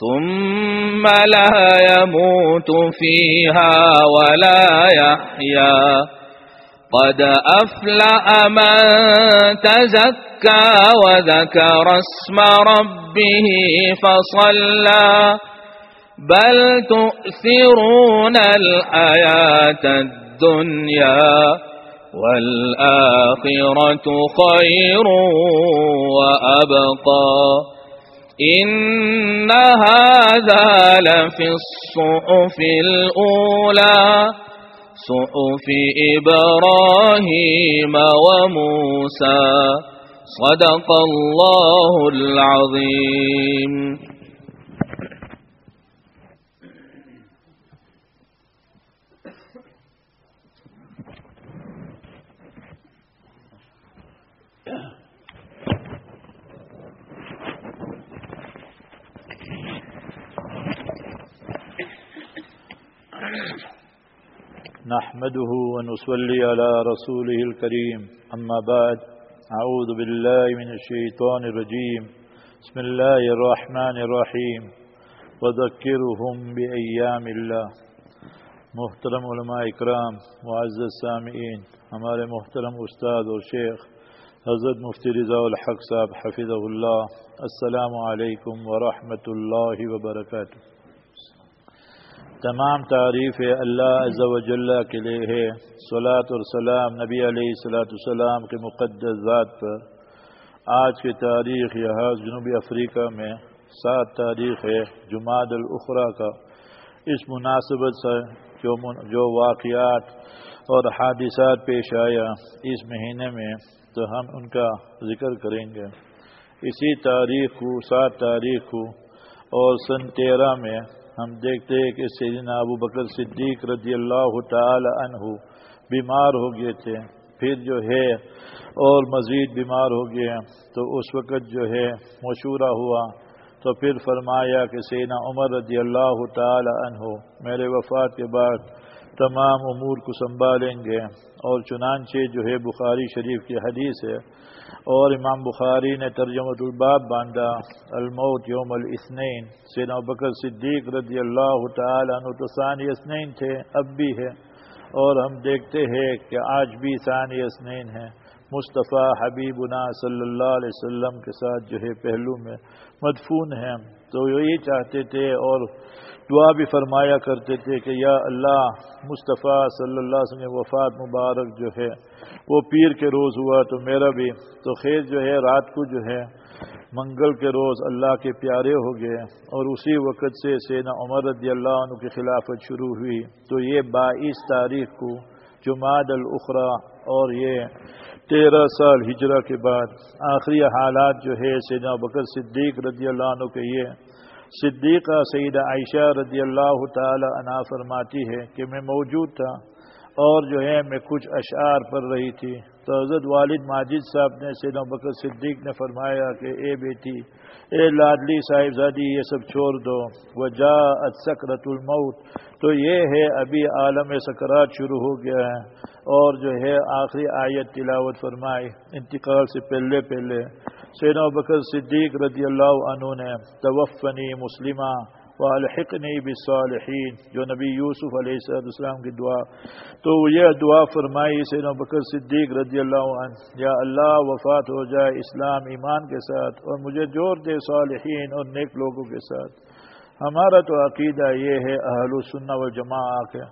ثم لا يموت فيها ولا يحيا. قد أفلأ من تزكى وذكر اسم ربه فصلى. بل تؤثرون الحياة الدنيا والآخرة خير وأبقى. إن هذا لفي الصحف الأولى صحف إبراهيم وموسى صدق الله العظيم. نحمده ونصلي على رسوله الكريم. أما بعد، أعوذ بالله من الشيطان الرجيم. بسم الله الرحمن الرحيم. وذكرهم بأيام الله. محترم علماء اکرام، معزز سامعین، ہمارے محترم استاد اور شیخ، حضرت مفتی رضا الحق صاحب حفظ اللہ السلام علیکم ورحمۃ اللہ وبرکاتہ. تمام تعریف اللہ عز و جل کے لیے ہے۔ صلاۃ السلام نبی علیہ صلاۃ السلام کے مقدس ذات پر۔ آج کی تاریخ یہاں جنوبی افریقہ میں سات تاریخ ہے جماعت الاخرا کا۔ اس مناسبت سے جو جو واقعات اور حادثات پیش آیا اس مہینے میں تو ہم ان کا ذکر کریں گے۔ اسی تاریخ کو، سات تاریخ کو اور سن تیرہ میں ہم دیکھتے ہیں کہ سیدنا ابو بکر صدیق رضی اللہ تعالی عنہ بیمار ہو گئے تھے، پھر جو ہے اور مزید بیمار ہو گئے تو اس وقت جو ہے مشورہ ہوا۔ تو پھر فرمایا کہ سیدنا عمر رضی اللہ تعالی عنہ میرے وفات کے بعد تمام امور کو سنبھالیں گے۔ اور چنانچہ جو ہے بخاری شریف کی حدیث ہے اور امام بخاری نے ترجمۃ الباب باندھا، الموت یوم الاثنین سینا بکر صدیق رضی اللہ تعالیٰ عنہ تو ثانی اسنین تھے، اب بھی ہے۔ اور ہم دیکھتے ہیں کہ آج بھی ثانی اسنین ہیں۔ مصطفیٰ حبیب صلی اللہ علیہ وسلم کے ساتھ جو ہے پہلو میں مدفون ہیں۔ تو یہی چاہتے تھے اور دعا بھی فرمایا کرتے تھے کہ یا اللہ مصطفیٰ صلی اللہ علیہ وسلم، وفات مبارک جو ہے، وہ پیر کے روز ہوا تو میرا بھی، تو خیر جو ہے، رات کو جو ہے، منگل کے روز اللہ کے پیارے ہو گئے اور اسی وقت سے سینا عمر رضی اللہ عنہ کی خلافت شروع ہوئی۔ تو یہ بائیس تاریخ کو جماعت الاخرا اور یہ تیرہ سال ہجرہ کے بعد آخری حالات جو ہے سینا بکر صدیق رضی اللہ عنہ کے یہ صدیقہ سیدہ عائشہ رضی اللہ تعالی عنہ فرماتی ہے کہ میں موجود تھا اور جو ہے میں کچھ اشعار پڑھ رہی تھی۔ تو حضرت والد ماجد صاحب نے سید بکر صدیق نے فرمایا کہ اے بیٹی، اے لادلی صاحب زادی یہ سب چھوڑ دو۔ وہ جا سکرت الموت۔ تو یہ ہے ابھی عالم سکرات شروع ہو گیا ہے اور جو ہے آخری آیت تلاوت فرمائی، انتقال سے پہلے پہلے۔ سید بکر صدیق رضی اللہ عنہ نے، توفنی مسلمہ والحقنی بالصالحین، جو نبی یوسف علیہ السلام کی دعا۔ تو یہ دعا فرمائی سے بکر صدیق رضی اللہ عنہ، یا اللہ وفات ہو جائے اسلام ایمان کے ساتھ اور مجھے جوڑ دے صالحین اور نیک لوگوں کے ساتھ۔ ہمارا تو عقیدہ یہ ہے اہل السنہ و جماع کے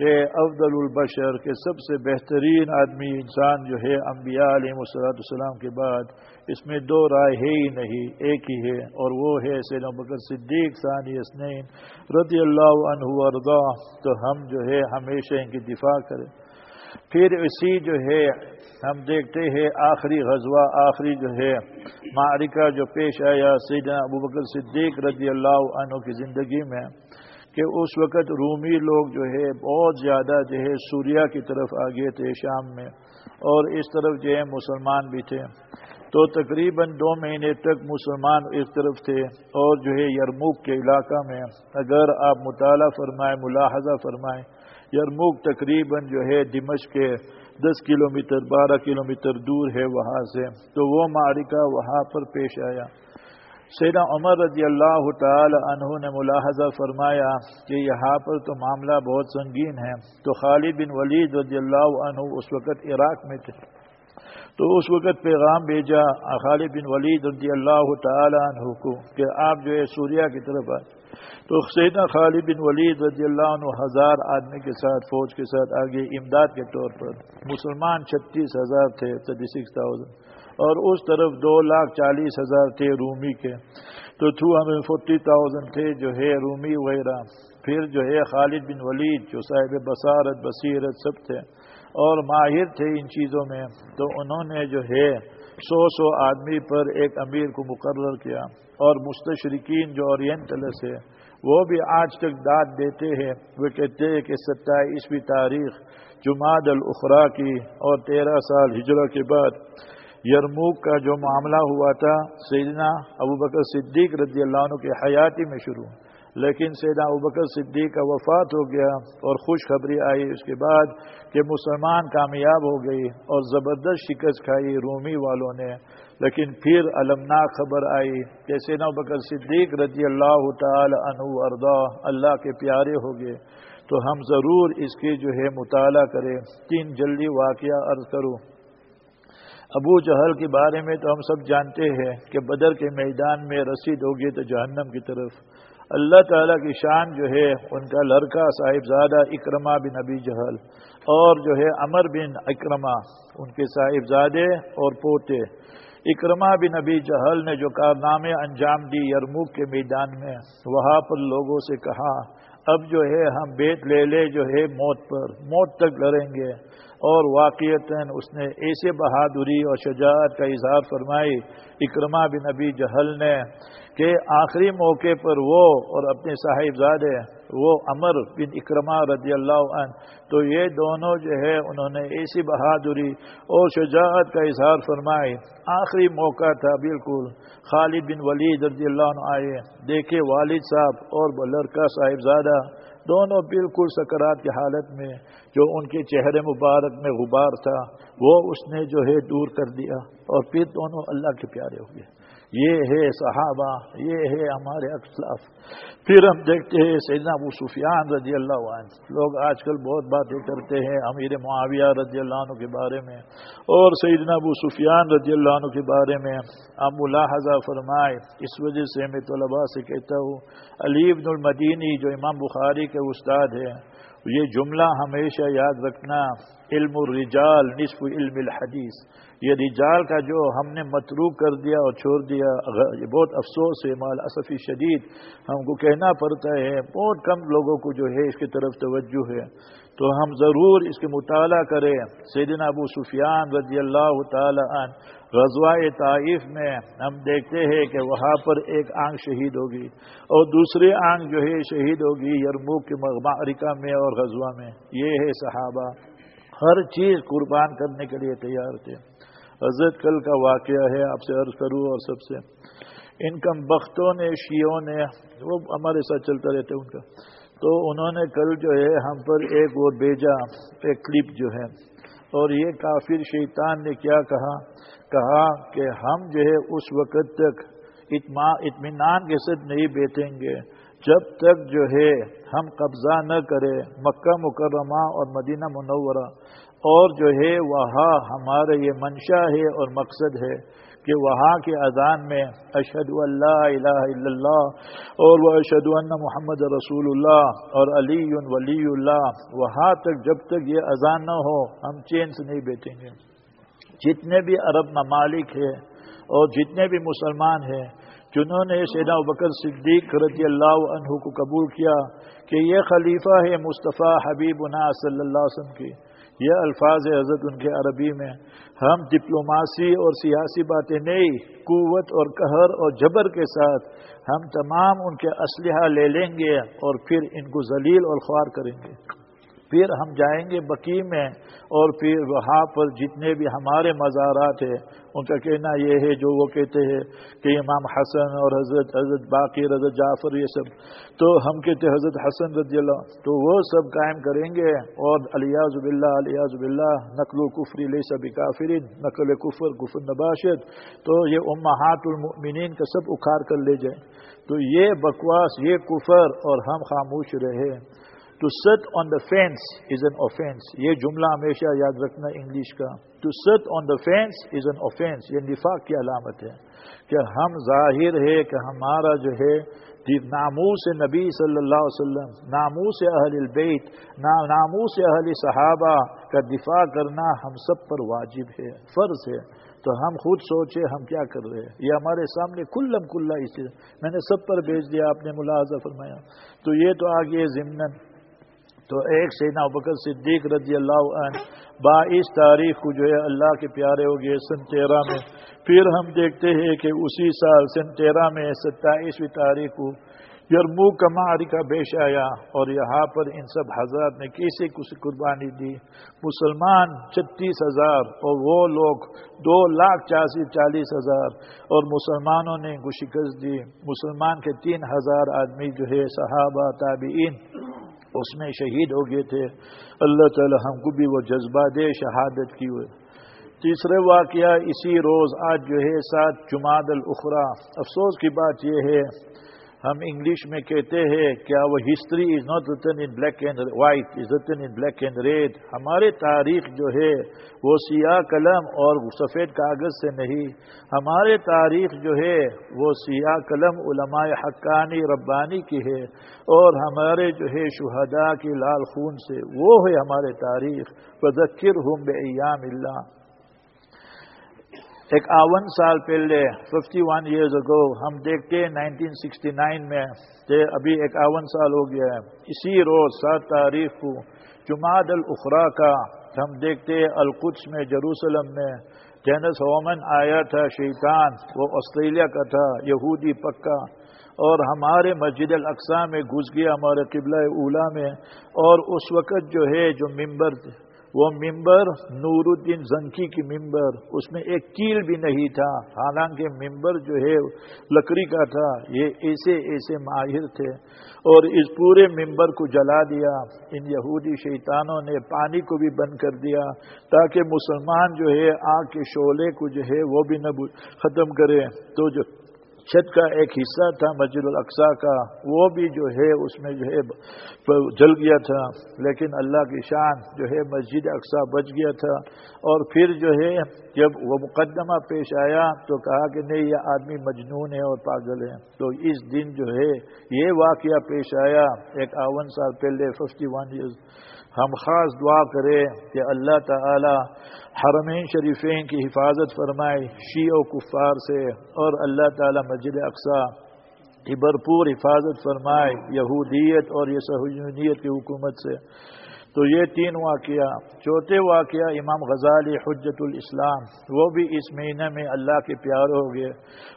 کہ افضل البشر کے سب سے بہترین آدمی انسان جو ہے انبیاء علیہ مسلاۃ السلام کے بعد، اس میں دو رائے ہے ہی نہیں، ایک ہی ہے اور وہ ہے سید بکر صدیق ثانی اسنین رضی اللہ عنہ اردا تو ہم جو ہے ہمیشہ ان کی دفاع کریں۔ پھر اسی جو ہے ہم دیکھتے ہیں آخری غزوہ، آخری جو ہے معرکہ جو پیش آیا سیدنا ابو بکر صدیق رضی اللہ عنہ کی زندگی میں، کہ اس وقت رومی لوگ جو ہے بہت زیادہ جو ہے سوریا کی طرف آگے تھے شام میں، اور اس طرف جو ہے مسلمان بھی تھے۔ تو تقریباً دو مہینے تک مسلمان اس طرف تھے، اور جو ہے یرموک کے علاقہ میں۔ اگر آپ مطالعہ فرمائیں، ملاحظہ فرمائیں، یرموک تقریباً جو ہے دمش کے دس کلومیٹر، بارہ کلومیٹر دور ہے وہاں سے۔ تو وہ معرکہ وہاں پر پیش آیا۔ سیدہ عمر رضی اللہ تعالی عنہ نے ملاحظہ فرمایا کہ یہاں پر تو معاملہ بہت سنگین ہے۔ تو خالد بن ولید رضی اللہ عنہ اس وقت عراق میں تھے۔ تو اس وقت پیغام بھیجا خالد بن ولید رضی اللہ تعالی عنہ کو کہ آپ جو ہے سوریا کی طرف آئے تو سیدہ خالد بن ولید رضی اللہ عنہ ہزار آدمی کے ساتھ، فوج کے ساتھ آگے امداد کے طور پر مسلمان چھتیس ہزار تھے، تھرٹی سکس تھاؤزینڈ اور اس طرف دو لاکھ چالیس ہزار تھے رومی کے۔ تو ٹو ہنڈریڈ فورٹی تھاؤزینڈ تھے جو ہے رومی وغیرہ۔ پھر جو ہے خالد بن ولید جو صاحب بصارت، بصیرت سب تھے۔ اور ماہر تھے ان چیزوں میں، تو انہوں نے جو ہے سو سو آدمی پر ایک امیر کو مقرر کیا اور مستشرقین جو اورینٹلس ہے وہ بھی آج تک داد دیتے ہیں۔ وہ کہتے ہیں کہ ستائیسویں تاریخ جماعت الاخرا کی اور تیرہ سال ہجرہ کے بعد یرموک کا جو معاملہ ہوا تھا، سیدنا ابو بکر صدیق رضی اللہ عنہ کے حیاتی میں شروع۔ لیکن سیدنا ابو بکر صدیق کا وفات ہو گیا اور خوش خبری آئی اس کے بعد کہ مسلمان کامیاب ہو گئی اور زبردست شکست کھائی رومی والوں نے۔ لیکن پھر المناک خبر آئی کہ سیدنا بکر صدیق رضی اللہ تعالی عنہ اردا اللہ کے پیارے ہو گئے۔ تو ہم ضرور اس کی جو ہے مطالعہ کریں۔ تین جلدی واقعہ عرض کروں۔ ابو جہل کے بارے میں تو ہم سب جانتے ہیں کہ بدر کے میدان میں رسید ہوگی تو جہنم کی طرف۔ اللہ تعالیٰ کی شان جو ہے، ان کا لڑکا صاحبزادہ اکرما بن ابی جہل، اور جو ہے امر بن اکرما ان کے صاحبزادے اور پوتے۔ اکرما بن ابی جہل نے جو کارنامے انجام دی یرموک کے میدان میں، وہاں پر لوگوں سے کہا، اب جو ہے ہم بیت لے لے جو ہے موت پر، موت تک لڑیں گے۔ اور واقعتاً اس نے ایسے بہادری اور شجاعت کا اظہار فرمائی اکرما بن ابی جہل نے کہ آخری موقع پر وہ اور اپنے صاحبزادے وہ امر بن اکرما رضی اللہ عنہ، تو یہ دونوں جو ہے انہوں نے ایسی بہادری اور شجاعت کا اظہار فرمائی۔ آخری موقع تھا بالکل۔ خالد بن ولید رضی اللہ عنہ آئے۔ دیکھے والد صاحب اور لڑکا صاحبزادہ، دونوں بالکل سکرات کی حالت میں جو ان کے چہرے مبارک میں غبار تھا، وہ اس نے جو ہے دور کر دیا اور پھر دونوں اللہ کے پیارے ہو گئے۔ یہ ہے صحابہ، یہ ہے ہمارے اخلاف پھر ہم دیکھتے ہیں سیدنا ابو سفیان رضی اللہ عنہ۔ لوگ آج کل بہت باتیں کرتے ہیں امیر معاویہ رضی اللہ عنہ کے بارے میں۔ اور سیدنا ابو سفیان رضی اللہ عنہ کے بارے میں اب ملاحظہ فرمائے۔ اس وجہ سے میں طلباء سے کہتا ہوں، علی ابن المدینی جو امام بخاری کے استاد ہیں یہ جملہ ہمیشہ یاد رکھنا علم الرجال نصف علم الحدیث یہ رجال کا جو ہم نے متروک کر دیا اور چھوڑ دیا یہ بہت افسوس ہے، مال اسفی شدید۔ ہم کو کہنا پڑتا ہے، بہت کم لوگوں کو جو ہے اس کی طرف توجہ ہے۔ تو ہم ضرور اس کے مطالعہ کریں۔ سیدنا ابو سفیان رضی اللہ تعالی عنہ غزوہ طائف میں ہم دیکھتے ہیں کہ وہاں پر ایک آنکھ شہید ہوگی اور دوسری آنکھ جو ہے شہید ہوگی یرموک کے معرکہ میں اور غزوہ میں۔ یہ ہے صحابہ۔ ہر چیز قربان کرنے کے لیے تیار تھے۔ حضرت کل کا واقعہ ہے، آپ سے عرض کروں اور سب سے۔ ان کم بختوں نے شیوں نے، وہ ہمارے ساتھ چلتا رہتے ان کا۔ تو انہوں نے کل جو ہے، ہم پر ایک وہ بیجا ایک کلپ جو ہے۔ اور یہ کافر شیطان نے کیا کہا؟ کہا کہ ہم جو ہے، اس وقت تک اطمینان کے ساتھ نہیں بیٹھیں گے۔ جب تک جو ہے، ہم قبضہ نہ کریں، مکہ مکرمہ اور مدینہ منورہ۔ اور جو ہے وہاں ہمارا یہ منشا ہے اور مقصد ہے کہ وہاں کے اذان میں اشد اللہ الہ الا اللہ اور وہ اشد اللہ محمد رسول اللہ اور علی ولی اللہ، وہاں تک جب تک یہ اذان نہ ہو، ہم چین سے نہیں بیٹھیں گے۔ جتنے بھی عرب ممالک ہیں اور جتنے بھی مسلمان ہیں، جنہوں نے سینا بکر صدیق رضی اللہ عنہ کو قبول کیا کہ یہ خلیفہ ہے مصطفیٰ حبیب صلی اللہ علیہ وسلم کی۔ یہ الفاظ حضرت ان کے عربی میں ہم ڈپلوماسی اور سیاسی باتیں نہیں، قوت اور قہر اور جبر کے ساتھ ہم تمام ان کے اسلحہ لے لیں گے اور پھر ان کو ذلیل اور خوار کریں گے۔ پھر ہم جائیں گے بکی میں اور پھر وہاں پر جتنے بھی ہمارے مزارات ہیں، ان کا کہنا یہ ہے، جو وہ کہتے ہیں کہ امام حسن اور حضرت حضرت باقی، حضرت جعفر، یہ سب۔ تو ہم کہتے ہیں حضرت حسن رضی اللہ تو وہ سب قائم کریں گے اور علیہ زب اللہ علیہ اللہ نقل و کفری لے سب کافرین نقل کفر کفر نباشد۔ تو یہ امہات المؤمنین کا سب اکھار کر لے جائیں۔ تو یہ بکواس، یہ کفر اور ہم خاموش رہے to sit on the fence is an offence یہ جملہ ہمیشہ یاد رکھنا انگلش کا. To sit on the fence is an offence یہ نفاق کی علامت ہے کہ ہم ظاہر ہے کہ ہمارا جو ہے جی، ناموس نبی صلی اللہ علیہ وسلم، ناموس اہل البیت ناموس اہل صحابہ کا دفاع کرنا ہم سب پر واجب ہے، فرض ہے۔ تو ہم خود سوچے ہم کیا کر رہے ہیں؟ یہ ہمارے سامنے کلم کلّا اس میں نے سب پر بھیج دیا، آپ نے ملاحظہ فرمایا۔ تو یہ تو آگے ضمن تو ایک سینا بکر صدیق رضی اللہ عنہ بائیس تاریخ کو جو ہے اللہ کے پیارے ہو گئے سن تیرہ میں۔ پھر ہم دیکھتے ہیں کہ اسی سال سن تیرہ میں ستائیسویں تاریخ کو یرمو کماری کا بیش آیا اور یہاں پر ان سب حضرات نے کیسے کچھ قربانی دی؟ مسلمان چھتیس ہزار اور وہ لوگ دو لاکھ چاسی چالیس ہزار اور مسلمانوں نے ان کو شکست دی مسلمان کے تین ہزار آدمی جو ہے صحابہ، تابعین۔ اس میں شہید ہو گئے تھے۔ اللہ تعالی ہم کو بھی وہ جذبہ دے، شہادت کی ہوئے۔ تیسرے واقعہ اسی روز آج جو ہے، سات جماعت الاخرا افسوس کی بات یہ ہے ہم انگلش میں کہتے ہیں کیا وہ history is not written in black and white is written in black and red ہمارے تاریخ جو ہے وہ سیاہ قلم اور سفید کاغذ سے نہیں. ہمارے تاریخ جو ہے وہ سیاہ قلم علماء حقانی ربانی کی ہے اور ہمارے جو ہے شہداء کی لال خون سے وہ ہے ہمارے تاریخ. بذکر ہوں بے ایام اللہ اکاون سال پہلے ففٹی ون ایئرز اگو ہم دیکھتے ہیں نائنٹین سکسٹی نائن میں کہ ابھی اکاون سال ہو گیا ہے۔ اسی روز سات تاریخ کو جماعت الخرا کا ہم دیکھتے ہیں القدس میں، جروسلم میں، جینس ہومن آیا تھا شیطان، وہ آسٹریلیا کا تھا، یہودی پکا۔ اور ہمارے مسجد الاقسا میں گھس گیا، ہمارے قبلہ اولا میں۔ اور اس وقت جو ہے، جو ممبر وہ ممبر نور الدین زنکی کی ممبر، اس میں ایک کیل بھی نہیں تھا۔ حالانکہ ممبر جو ہے، لکڑی کا تھا۔ یہ ایسے ایسے ماہر تھے۔ اور اس پورے ممبر کو جلا دیا۔ ان یہودی شیطانوں نے پانی کو بھی بند کر دیا تاکہ مسلمان جو ہے، آگ کے شعلے کو جو ہے، وہ بھی نہ ختم کرے۔ تو جو چھت کا ایک حصہ تھا، مسجد الاقصا کا، وہ بھی جو ہے، اس میں جو ہے، جل گیا تھا۔ لیکن اللہ کی شان جو ہے، مسجد اقسا بچ گیا تھا۔ اور پھر جو ہے، جب وہ مقدمہ پیش آیا تو کہا کہ نہیں، یہ آدمی مجنون ہے اور پاگل ہے۔ تو اس دن جو ہے، یہ واقعہ پیش آیا ایک آون سال پہلے، ففٹی ون ایئرز ہم خاص دعا کریں کہ اللہ تعالی حرمین شریفین کی حفاظت فرمائے شی و کفار سے، اور اللہ تعالی مسجد اقسا کی بھرپور حفاظت فرمائے، یہودیت اور یہ سہولیت کی حکومت سے۔ تو یہ تین واقعہ۔ چوتھے واقعہ امام غزالی حجت الاسلام، وہ بھی اس مہینے میں اللہ کے پیار ہو گئے۔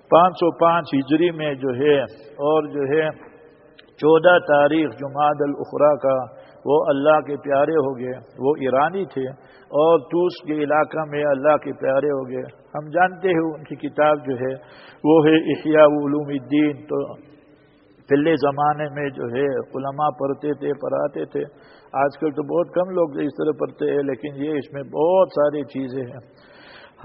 پانچ سو پانچ ہجری میں جو ہے، اور جو ہے، چودہ تاریخ جماعت الاخرا کا وہ اللہ کے پیارے ہو گئے، وہ ایرانی تھے، اور توس کے علاقہ میں اللہ کے پیارے ہو گئے۔ ہم جانتے ہیں ان کی کتاب جو ہے، وہ ہے احیاء علوم الدین۔ تو پہلے زمانے میں جو ہے، علماء پڑھتے تھے، پڑھاتے تھے۔ آج کل تو بہت کم لوگ اس طرح پڑھتے ہیں، لیکن یہ اس میں بہت ساری چیزیں ہیں۔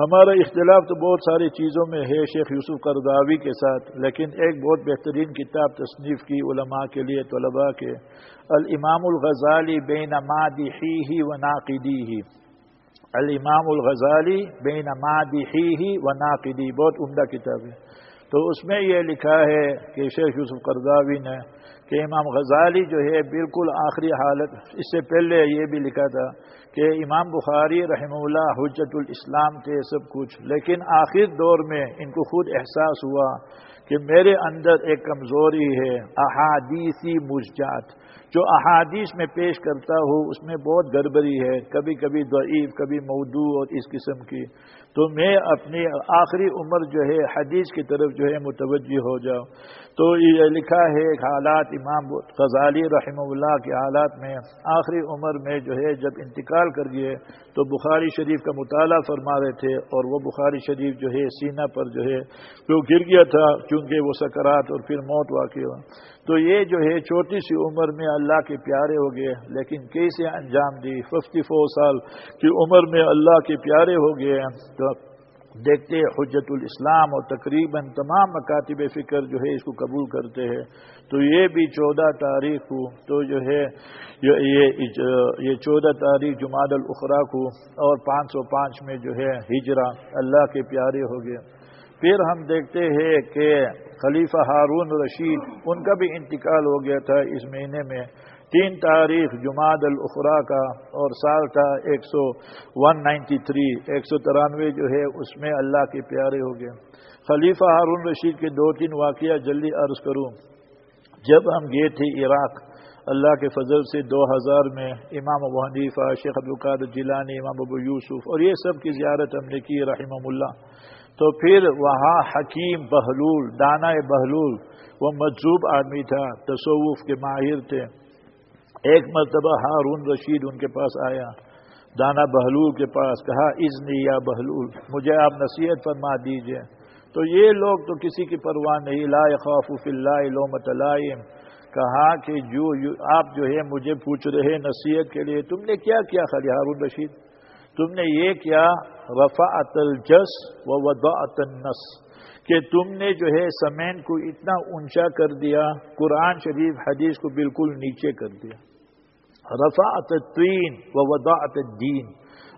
ہمارا اختلاف تو بہت ساری چیزوں میں ہے شیخ یوسف کرداوی کے ساتھ، لیکن ایک بہت بہترین کتاب تصنیف کی علماء کے لیے، طلباء کے، الامام الغزالی بین مادحی ہی و ناقدی ہی الامام الغزالی بین مادحی ہی و ناقدی بہت عمدہ کتاب ہے۔ تو اس میں یہ لکھا ہے کہ شیخ یوسف کرداوی نے کہ امام غزالی جو ہے بالکل آخری حالت، اس سے پہلے یہ بھی لکھا تھا کہ امام بخاری رحم اللہ حجت الاسلام تھے سب کچھ، لیکن آخر دور میں ان کو خود احساس ہوا کہ میرے اندر ایک کمزوری ہے، احادیثی مججات جو احادیث میں پیش کرتا ہوں، اس میں بہت گڑبڑی ہے، کبھی کبھی ضعیف، کبھی مودو اور اس قسم کی۔ تو میں اپنی آخری عمر جو ہے حدیث کی طرف جو ہے متوجہ ہو جاؤں تو یہ لکھا ہے حالات امام غزالی رحمہ اللہ کے حالات میں آخری عمر میں جو ہے جب انتقال کر گئے تو بخاری شریف کا مطالعہ فرما رہے تھے اور وہ بخاری شریف جو ہے سینہ پر جو ہے وہ گر گیا تھا؟ کیونکہ وہ سکرات اور پھر موت واقع ہوا۔ تو یہ جو ہے چھوٹی سی عمر میں اللہ کے پیارے ہو گئے، لیکن کیسے انجام دی؟ ففٹی فور سال کی عمر میں اللہ کے پیارے ہو گئے۔ تو دیکھتے حجت الاسلام اور تقریباً تمام مکاتب فکر جو ہے اس کو قبول کرتے ہیں۔ تو یہ بھی چودہ تاریخ کو، تو جو ہے یہ چودہ تاریخ جماعت الاخرا کو اور پانچ سو پانچ میں جو ہے ہجرا اللہ کے پیارے ہو گئے۔ پھر ہم دیکھتے ہیں کہ خلیفہ ہارون رشید ان کا بھی انتقال ہو گیا تھا اس مہینے میں۔ تین تاریخ جماعت الاخرا کا اور سال تھا ایک سو ون نائنٹی تھری، ایک سو ترانوے جو ہے، اس میں اللہ کے پیارے ہو گئے۔ خلیفہ ہارون رشید کے دو تین واقعہ جلدی عرض کروں۔ جب ہم گئے تھے عراق، اللہ کے فضل سے دو ہزار میں امام ابو حنیفہ، شیخ القاد جیلانی، امام ابو یوسف اور یہ سب کی زیارت ہم نے کی رحمہ اللہ۔ تو پھر وہاں حکیم بہلول، دانا بہلول، وہ مجزوب آدمی تھا، تصوف کے ماہر تھے۔ ایک مرتبہ ہارون رشید ان کے پاس آیا، دانا بہلول کے پاس، کہا ازنی یا بہلول، مجھے آپ نصیحت فرما دیجیے۔ تو یہ لوگ تو کسی کی پرواہ نہیں، لا خوف فی اللہ لومت لائم۔ کہا کہ جو آپ جو ہے مجھے پوچھ رہے نصیحت کے لیے، تم نے کیا کیا خالی ہارون رشید؟ تم نے یہ کیا وفا الجس و ودا النس، کہ تم نے جو ہے سمین کو اتنا اونچا کر دیا، قرآن شریف حدیث کو بالکل نیچے کر دیا۔ رفعت الطین و وضاعت الدین،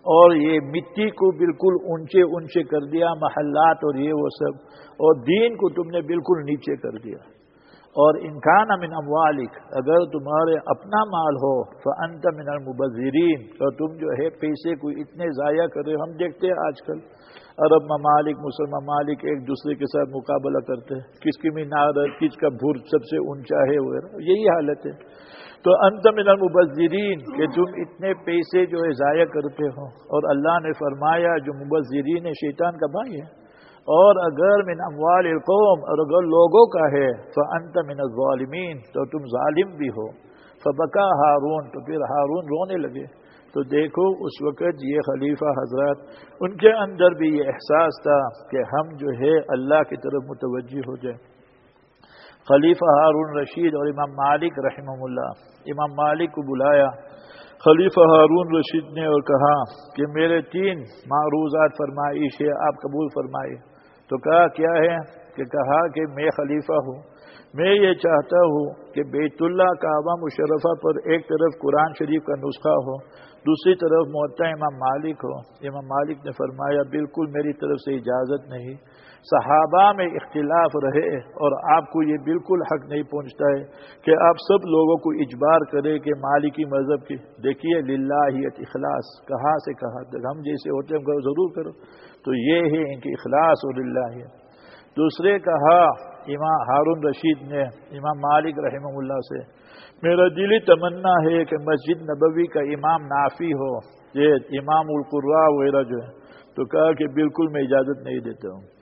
اور یہ مٹی کو بالکل اونچے اونچے کر دیا، محلات اور یہ وہ سب، اور دین کو تم نے بالکل نیچے کر دیا۔ اور انکان من اموالک، اگر تمہارے اپنا مال ہو تو من المبذرین، تو تم جو ہے پیسے کو اتنے ضائع کر رہے ہم دیکھتے ہیں آج کل، عرب ممالک مسلم ممالک ایک دوسرے کے ساتھ مقابلہ کرتے ہیں، کس کی مینار کس کا بھر سب سے اونچا ہے، وغیرہ، یہی حالت ہے۔ تو انت من المبذرین، کہ تم اتنے پیسے جو ہے ضائع کرتے ہو۔ اور اللہ نے فرمایا، جو مبذرین شیطان کا بھائی ہے۔ اور اگر من اموال القوم، اور اگر لوگوں کا ہے تو انت من الظالمین، تو تم ظالم بھی ہو۔ فبکا ہارون، تو پھر ہارون رونے لگے۔ تو دیکھو، اس وقت یہ خلیفہ حضرات ان کے اندر بھی یہ احساس تھا کہ ہم جو ہے اللہ کی طرف متوجہ ہو جائیں۔ خلیفہ ہارون رشید اور امام مالک رحمہ اللہ۔ امام مالک کو بلایا۔ خلیفہ ہارون رشید نے اور کہا کہ میرے تین معروضات فرمائش ہے، آپ قبول فرمائے۔ تو کہا، کیا ہے؟ کہ کہا کہ میں خلیفہ ہوں۔ میں یہ چاہتا ہوں کہ بیت اللہ کا مشرفہ پر ایک طرف قرآن شریف کا نسخہ ہو، دوسری طرف معتا امام مالک ہو۔ امام مالک نے فرمایا، بالکل میری طرف سے اجازت نہیں۔ صحابہ میں اختلاف رہے اور آپ کو یہ بالکل حق نہیں پہنچتا ہے کہ آپ سب لوگوں کو اجبار کرے کہ مالکی مذہب کی دیکھیے للہیت اخلاص کہاں سے کہا ہم جیسے ہوتے ہیں ضرور کرو۔ تو یہ ہے ان کی اخلاص اور للہیت دوسرے کہا، امام ہارون رشید نے، امام مالک رحمہ اللہ سے، میرا دلی تمنا ہے کہ مسجد نبوی کا امام نافی ہو، یہ امام القرا وغیرہ جو ہے، تو کہا کہ بالکل میں اجازت نہیں دیتا ہوں۔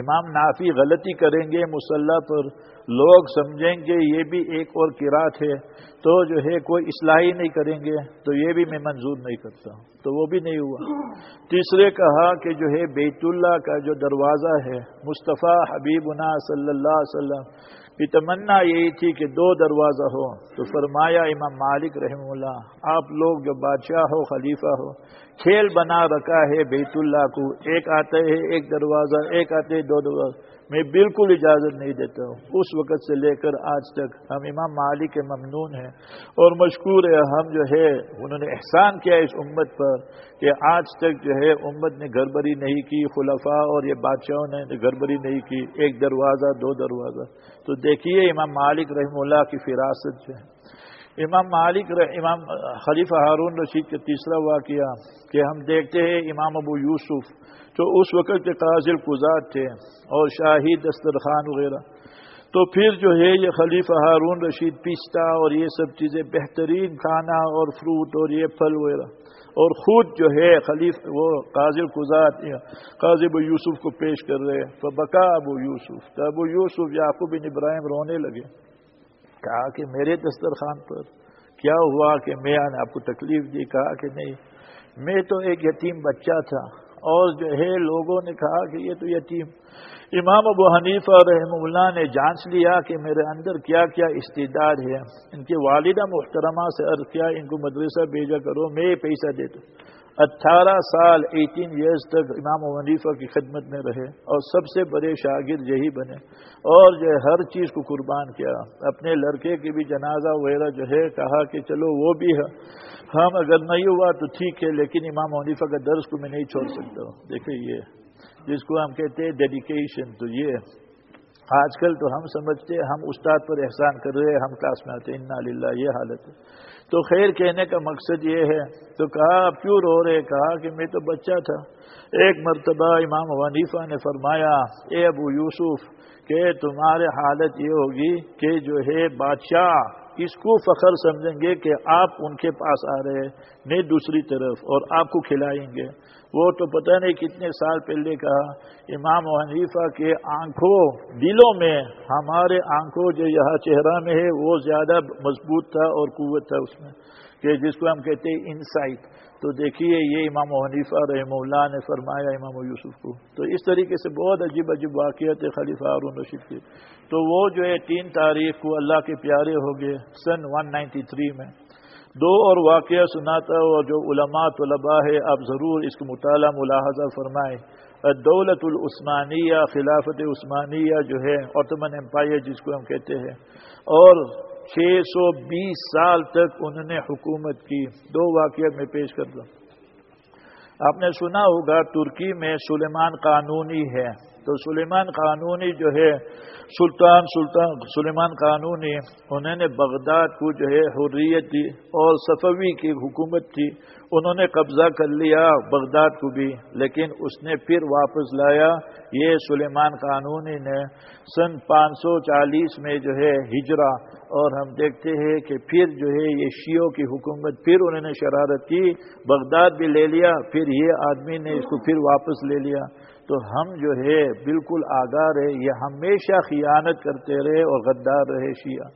امام نافی غلطی کریں گے مسلح پر لوگ سمجھیں گے، یہ بھی ایک اور قرات ہے تو جو ہے کوئی اصلاحی نہیں کریں گے، تو یہ بھی میں منظور نہیں کرتا تو وہ بھی نہیں ہوا۔ تیسرے کہا کہ جو ہے بیت اللہ کا جو دروازہ ہے، مصطفیٰ حبیب صلی اللہ علیہ وسلم کی تمنا یہی تھی کہ دو دروازہ ہو۔ تو فرمایا امام مالک رحم اللہ، آپ لوگ جو بادشاہ ہو، خلیفہ ہو، کھیل بنا رکھا ہے بیت اللہ کو۔ ایک آتے ہے ایک دروازہ، ایک آتے دو دروازہ میں بالکل اجازت نہیں دیتا ہوں۔ اس وقت سے لے کر آج تک ہم امام مالی کے ممنون ہیں اور مشکور ہے ہم جو ہے، انہوں نے احسان کیا اس امت پر کہ آج تک جو ہے، امت نے گڑبڑی نہیں کی، خلفاء اور یہ بادشاہوں نے گڑبڑی نہیں کی۔ ایک دروازہ، دو دروازہ۔ تو دیکھیے، امام مالک رحم اللہ کی فراست جو ہے۔ امام مالک امام خلیفہ ہارون رشید کا تیسرا واقعہ کہ ہم دیکھتے ہیں، امام ابو یوسف جو اس وقت کے قاضل قزاد تھے اور شاہی دسترخوان وغیرہ۔ تو پھر جو ہے یہ خلیفہ ہارون رشید پستا اور یہ سب چیزیں، بہترین کھانا اور فروٹ اور یہ پھل وغیرہ۔ اور خود جو ہے خلیف وہ قاضل قزاد قاضی ابو یوسف کو پیش کر رہے تو بکا ابو یوسف۔ تو ابو یوسف یعقوب بن ابراہیم رونے لگے۔ کہا کہ میرے دسترخوان پر کیا ہوا کہ میں نے آپ کو تکلیف دی؟ کہا کہ نہیں، میں تو ایک یتیم بچہ تھا۔ اور جو ہے لوگوں نے کہا کہ یہ تو یتیم امام ابو حنیفہ رحم اللہ نے جانچ لیا کہ میرے اندر کیا کیا استعداد ہے۔ ان کے والدہ محترمہ سے عرض کیا، ان کو مدرسہ بھیجا کرو، میں پیسہ دیتا اٹھارہ سال ایٹین ایئرس تک امام حنیفہ کی خدمت میں رہے اور سب سے بڑے شاگرد یہی بنے اور جو ہے ہر چیز کو قربان کیا۔ اپنے لڑکے کی بھی جنازہ وغیرہ جو ہے کہا کہ چلو وہ بھی ہے۔ ہم اگر نہیں ہوا تو ٹھیک ہے، لیکن امام حنیفہ کا درس کو میں نہیں چھوڑ سکتا۔ ہوں دیکھیں یہ، جس کو ہم کہتے ہیں ڈیڈیکیشن تو یہ آج کل تو ہم سمجھتے ہم استاد پر احسان کر رہے ہم کلاس میں آتے ان للہ یہ حالت ہے۔ تو خیر کہنے کا مقصد یہ ہے۔ تو کہا، آپ کیوں رو رہے؟ کہا کہ میں تو بچہ تھا۔ ایک مرتبہ امام حنیفہ نے فرمایا، اے ابو یوسف، کہ تمہارے حالت یہ ہوگی کہ جو ہے بادشاہ، اس کو فخر سمجھیں گے کہ آپ ان کے پاس آ رہے نہیں دوسری طرف اور آپ کو کھلائیں گے۔ وہ تو پتہ نہیں کتنے سال پہلے کہا امام حنیفہ کے آنکھوں، دلوں میں ہمارے آنکھوں جو یہاں چہرہ میں ہے، وہ زیادہ مضبوط تھا اور قوت تھا اس میں کہ جس کو ہم کہتے ہیں انسائٹ۔ تو دیکھیے، یہ امام حنیفہ رحمہ اللہ نے فرمایا امام یوسف کو۔ تو اس طریقے سے بہت عجیب عجیب واقعات خلیفہ ہارون رشید کی تو وہ جو ہے تین تاریخ کو اللہ کے پیارے ہو گئے، سن ون نائنٹی تھری میں۔ دو اور واقعہ سناتا اور جو علماء طلباء ہے آپ ضرور اس کو مطالعہ، ملاحظہ فرمائیں۔ دولت العثمانیہ، خلافت عثمانیہ جو ہے آٹمن امپائر جس کو ہم کہتے ہیں۔ اور چھ سو بیس سال تک انہوں نے حکومت کی۔ دو واقعہ میں پیش کر دوں آپ نے سنا ہوگا ترکی میں سلیمان قانونی ہے۔ تو سلیمان قانونی جو ہے، سلطان سلطان سلیمان قانونی انہوں نے بغداد کو جو ہے، حریت دی اور صفوی کی حکومت تھی، انہوں نے قبضہ کر لیا بغداد کو بھی، لیکن اس نے پھر واپس لایا۔ یہ سلیمان قانونی نے سن پانچ سو چالیس میں جو ہے ہجرا اور ہم دیکھتے ہیں کہ پھر جو ہے، یہ شیعوں کی حکومت پھر انہوں نے شرارت کی، بغداد بھی لے لیا، پھر یہ آدمی نے اس کو پھر واپس لے لیا۔ تو ہم جو ہے بالکل آگاہ رہے، یہ ہمیشہ خیانت کرتے رہے اور غدار رہے شیعہ۔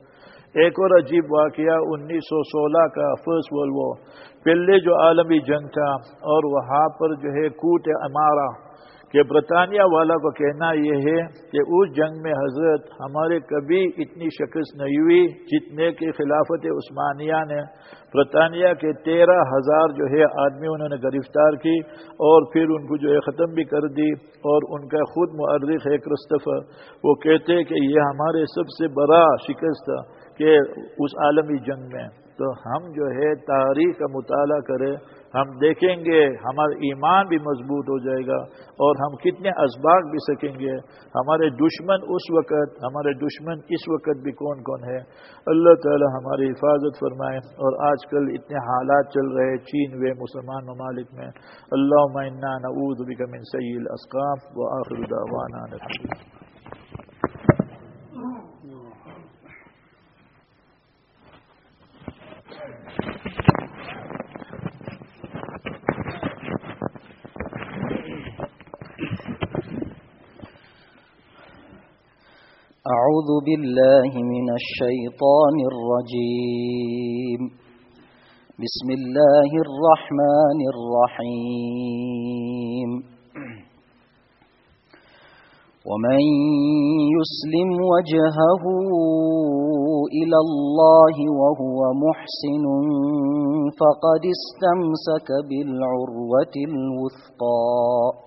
ایک اور عجیب واقعہ انیس سو سولہ کا فرسٹ ورلڈ وار۔ پہلے جو عالمی جنگ تھا اور وہاں پر جو ہے کوٹ امارہ کہ برطانیہ والا کو کہنا یہ ہے کہ اس جنگ میں حضرت ہمارے کبھی اتنی شکست نہیں ہوئی جتنے کی خلافت عثمانیہ نے برطانیہ کے تیرہ ہزار جو ہے آدمی انہوں نے گرفتار کی اور پھر ان کو جو ہے ختم بھی کر دی اور ان کا خود معرخ ہے کرسٹفر وہ کہتے کہ یہ ہمارے سب سے بڑا شکست تھا کہ اس عالمی جنگ میں تو ہم جو ہے تاریخ کا مطالعہ کریں ہم دیکھیں گے، ہمارا ایمان بھی مضبوط ہو جائے گا اور ہم کتنے اسباق بھی سکیں گے۔ ہمارے دشمن اس وقت، ہمارے دشمن اس وقت بھی کون کون ہے؟ اللہ تعالی ہماری حفاظت فرمائے اور آج کل اتنے حالات چل رہے چین وے مسلمان ممالک میں۔ اللہ نعوذ بک من سیل اسقام و آخر دعوانا الحمد أعوذ بالله من الشيطان الرجيم. بسم الله الرحمن الرحيم. ومن يسلم وجهه إلى الله وهو محسن فقد استمسك بالعروة الوثقى.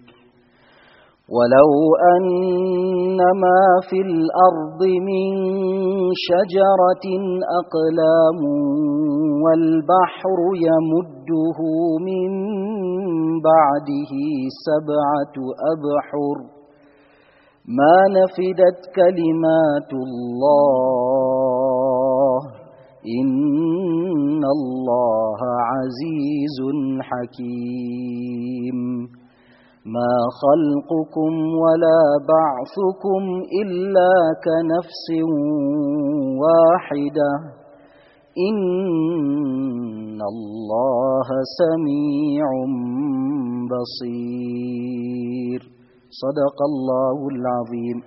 ولو أن ما في الأرض من شجرة أقلام والبحر يمده من بعده سبعة أبحر ما نفدت كلمات الله إن الله عزيز حكيم ما خلقكم ولا بعثكم إلا كنفس واحدة إن الله سميع بصير. صدق الله العظيم.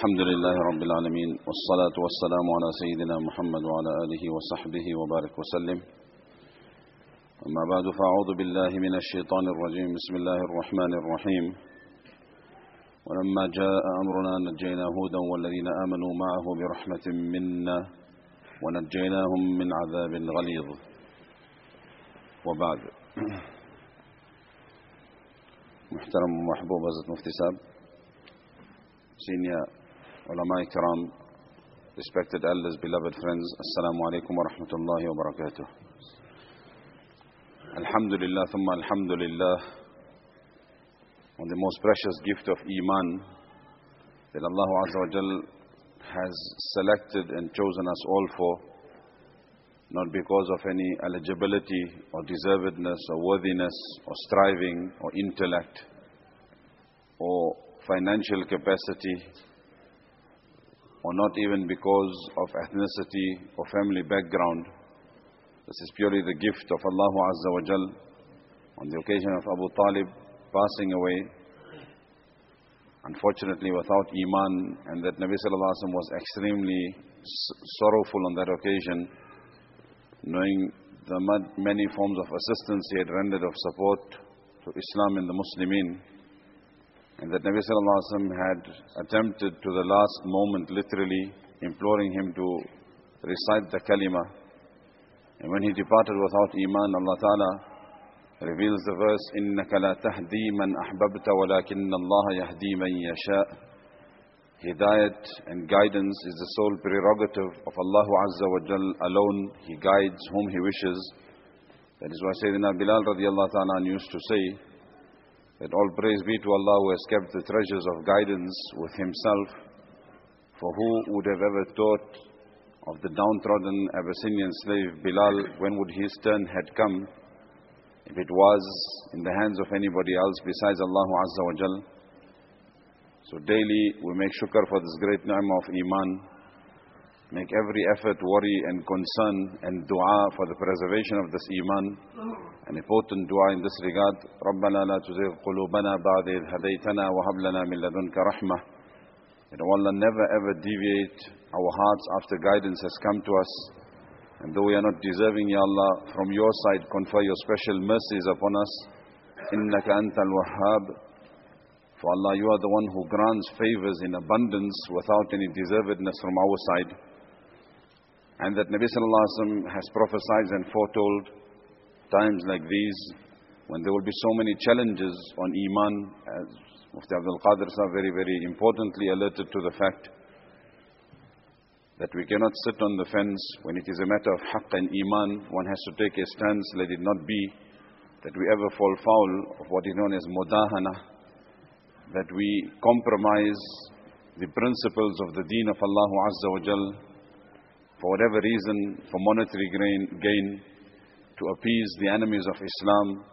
الحمد لله رب العالمين والصلاة والسلام على سيدنا محمد وعلى آله وصحبه وبارك وسلم. أما بعد فأعوذ بالله من الشيطان الرجيم. بسم الله الرحمن الرحيم. ولما جاء أمرنا نجينا هودا والذين آمنوا معه برحمة منا ونجيناهم من عذاب غليظ. وبعد. محترم ومحبوب حضرت صاحب senior ulama kiram, respected elders, beloved friends, assalamu alaikum wa rahmatullahi wa barakatuh. Alhamdulillah, thumma alhamdulillah, on the most precious gift of Iman that Allah Azza wa Jal has selected and chosen us all for, not because of any eligibility or deservedness or worthiness or striving or intellect or financial capacity or not even because of ethnicity or family background. This is purely the gift of Allah Azza wa Jal on the occasion of Abu Talib passing away, unfortunately without Iman, and that Nabi Sallallahu Alaihi Wasallam was extremely sorrowful on that occasion, knowing the many forms of assistance he had rendered of support to Islam and the Muslimin And that Nabi Sallallahu Alaihi Wasallam had attempted to the last moment, literally imploring him to recite the kalima. And when he departed without Iman, Allah Ta'ala reveals the verse, إِنَّكَ لَا تَهْدِي مَنْ أَحْبَبْتَ وَلَكِنَّ اللَّهَ يَهْدِي مَنْ يَشَاءُ Hidayat and guidance is the sole prerogative of Allah Azza wa Jal alone. He guides whom He wishes. That is why Sayyidina Bilal radiallahu ta'ala used to say that all praise be to Allah who has kept the treasures of guidance with Himself. For who would have ever thought of the downtrodden Abyssinian slave Bilal when would his turn had come if it was in the hands of anybody else besides Allah Azza wa Jal. So daily we make shukr for this great ni'mah of Iman. Make every effort, worry and concern and dua for the preservation of this Iman. An important dua in this regard. رَبَّنَا لَا تُزِغْ قُلُوبَنَا بَعْدَ إِذْ هَدَيْتَنَا وَهَبْ لَنَا مِن لَدُنْكَ رَحْمَةً That Allah never ever deviate our hearts after guidance has come to us. And though we are not deserving, Ya Allah, from your side confer your special mercies upon us. إِنَّكَ أَنْتَ الْوَهَّابِ for Allah, you are the one who grants favors in abundance without any deservedness from our side. And that Nabi Sallallahu Alaihi Wasallam has prophesied and foretold times like these when there will be so many challenges on Iman, as Mufti Abdul Qadir Sahib very, very importantly alerted to the fact that we cannot sit on the fence when it is a matter of haqq and Iman. One has to take a stance, let it not be that we ever fall foul of what is known as mudahana, that we compromise the principles of the deen of Allah Azza wa Jal for whatever reason, for monetary gain, gain, to appease the enemies of Islam,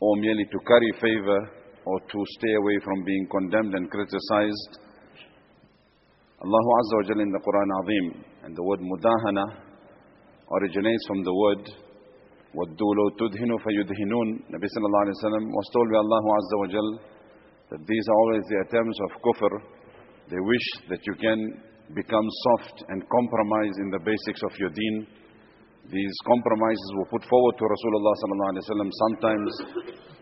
or merely to curry favor, or to stay away from being condemned and criticized. Allah Azza wa Jal in the Quran Azim, and the word mudahana originates from the word وَدُّوا لَوْ تُدْهِنُوا فَيُدْهِنُونَ Nabi sallallahu alayhi wa sallam was told by Allah Azza wa Jal that these are always the attempts of kufr. They wish that you can become soft and compromise in the basics of your deen. These compromises were put forward to Rasulullah wasallam sometimes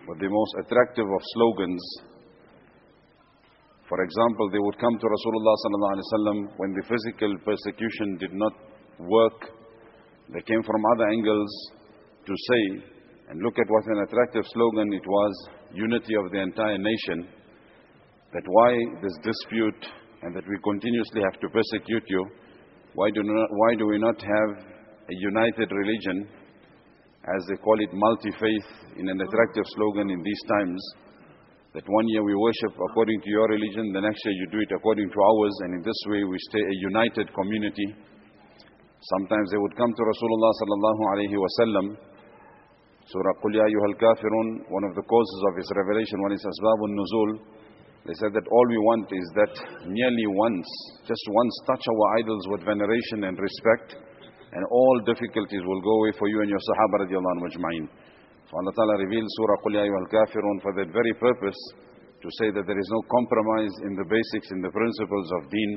with the most attractive of slogans. For example, they would come to Rasulullah wasallam when the physical persecution did not work. They came from other angles to say, and look at what an attractive slogan it was, unity of the entire nation that why this dispute and that we continuously have to persecute you, why do, not, why do we not have a united religion, as they call it, multi-faith, in an attractive slogan in these times, that one year we worship according to your religion, the next year you do it according to ours, and in this way we stay a united community. Sometimes they would come to Rasulullah sallallahu alayhi wa sallam, Surah Qul Ya Kafirun, one of the causes of his revelation, one is Asbabun Nuzul, they said that all we want is that nearly once, just once touch our idols with veneration and respect, and all difficulties will go away for you and your Sahaba radiallahu anhu majma'in. So Allah Ta'ala reveals Surah Qul Ayyuhal Kafirun for that very purpose, to say that there is no compromise in the basics, in the principles of deen,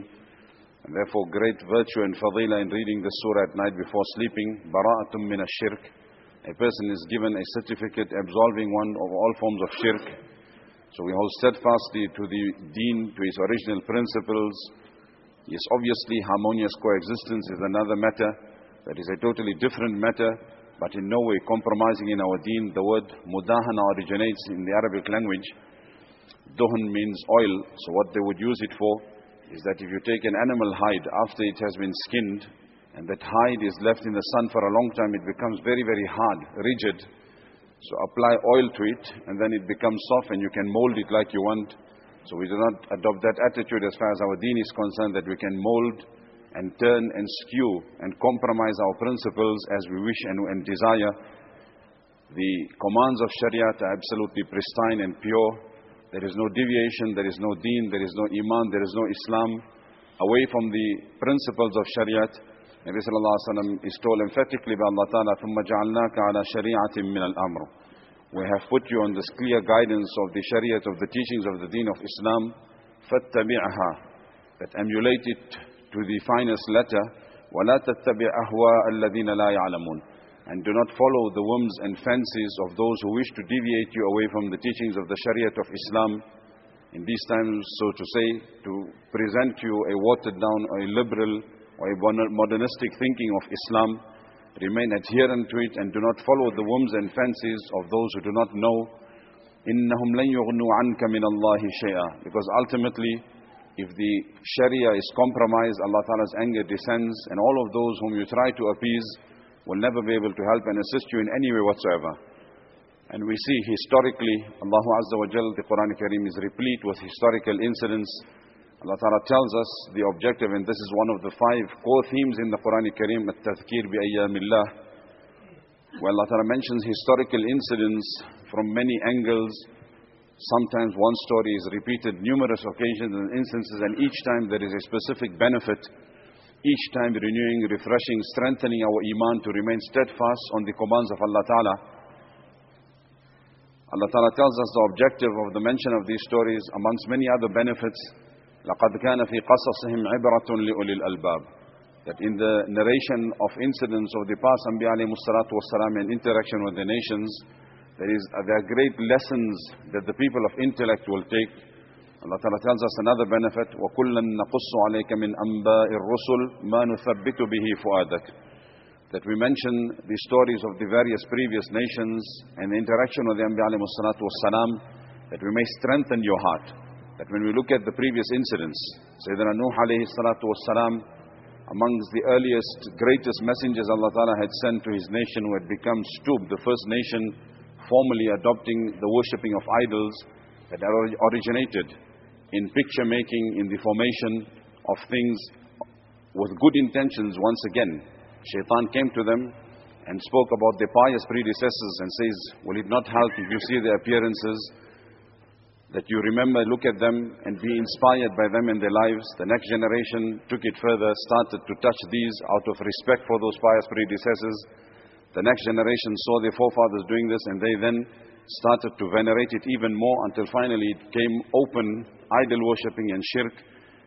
and therefore great virtue and fadila in reading the surah at night before sleeping, bara'atum min shirk A person is given a certificate absolving one of all forms of shirk, so we hold steadfastly to the deen, to its original principles. Yes, obviously harmonious coexistence is another matter. That is a totally different matter, but in no way compromising in our deen. The word mudahana originates in the Arabic language. Duhan means oil, so what they would use it for is that if you take an animal hide after it has been skinned, and that hide is left in the sun for a long time, it becomes very, very hard, rigid. So apply oil to it and then it becomes soft and you can mold it like you want. So we do not adopt that attitude as far as our deen is concerned that we can mold and turn and skew and compromise our principles as we wish and, and desire. The commands of Sharia are absolutely pristine and pure. There is no deviation, there is no deen, there is no iman, there is no Islam. Away from the principles of Sharia, Nabi sallallahu alaihi wasallam is told emphatically by Allah Ta'ala, ثُمَّ جَعَلْنَاكَ عَلَى شَرِيعَةٍ مِّنَ الْأَمْرِ We have put you on this clear guidance of the Shariat, of the teachings of the deen of Islam. فَاتَّبِعْهَا That emulate it to the finest letter. وَلَا تَتَّبِعْ أَهْوَاءَ الَّذِينَ لَا يَعْلَمُونَ and do not follow the whims and fancies of those who wish to deviate you away from the teachings of the Shariat of Islam. In these times, so to say, to present you a watered down or a liberal or a modernistic thinking of Islam, remain adherent to it and do not follow the whims and fancies of those who do not know. إِنَّهُمْ لَن يُغْنُوا عَنْكَ مِنَ اللَّهِ شَيْئًا Because ultimately, if the Sharia is compromised, Allah Ta'ala's anger descends and all of those whom you try to appease will never be able to help and assist you in any way whatsoever. And we see historically, Allah Azza wa Jal, the Quran Kareem is replete with historical incidents. Allah Ta'ala tells us the objective, and this is one of the five core themes in the Quran Kareem, At-Tadhkir bi Ayyamillah, where Allah Ta'ala mentions historical incidents from many angles. Sometimes one story is repeated numerous occasions and instances, and each time there is a specific benefit each time renewing, refreshing, strengthening our iman to remain steadfast on the commands of Allah Ta'ala. Allah Ta'ala tells us the objective of the mention of these stories amongst many other benefits. لَقَدْ كَانَ فِي قَصَصِهِمْ عِبْرَةٌ لِأُولِي الْأَلْبَابِ That in the narration of incidents of the past Anbiya alayhi salatu wasalam and interaction with the nations, there, is, there are great lessons that the people of intellect will take Allah Ta'ala tells us another benefit, وَكُلًّا نَقُصُّ عَلَيْكَ مِنْ أَنْبَاءِ الرُّسُلِ مَا نُثَبِّتُ بِهِ فُؤَادَكَ That we mention the stories of the various previous nations and the interaction with the Anbiya alayhi salatu wasalam, that we may strengthen your heart. That when we look at the previous incidents, Sayyidina Nuh alayhi salatu wasalam, amongst the earliest, greatest messengers Allah Ta'ala had sent to his nation who had become Stub, the first nation formally adopting the worshipping of idols that originated in picture making, in the formation of things with good intentions once again. Shaitan came to them and spoke about their pious predecessors and says, will it not help if you see their appearances, that you remember, look at them and be inspired by them in their lives. The next generation took it further, started to touch these out of respect for those pious predecessors. The next generation saw their forefathers doing this and they then started to venerate it even more until finally it came open idol worshipping and shirk.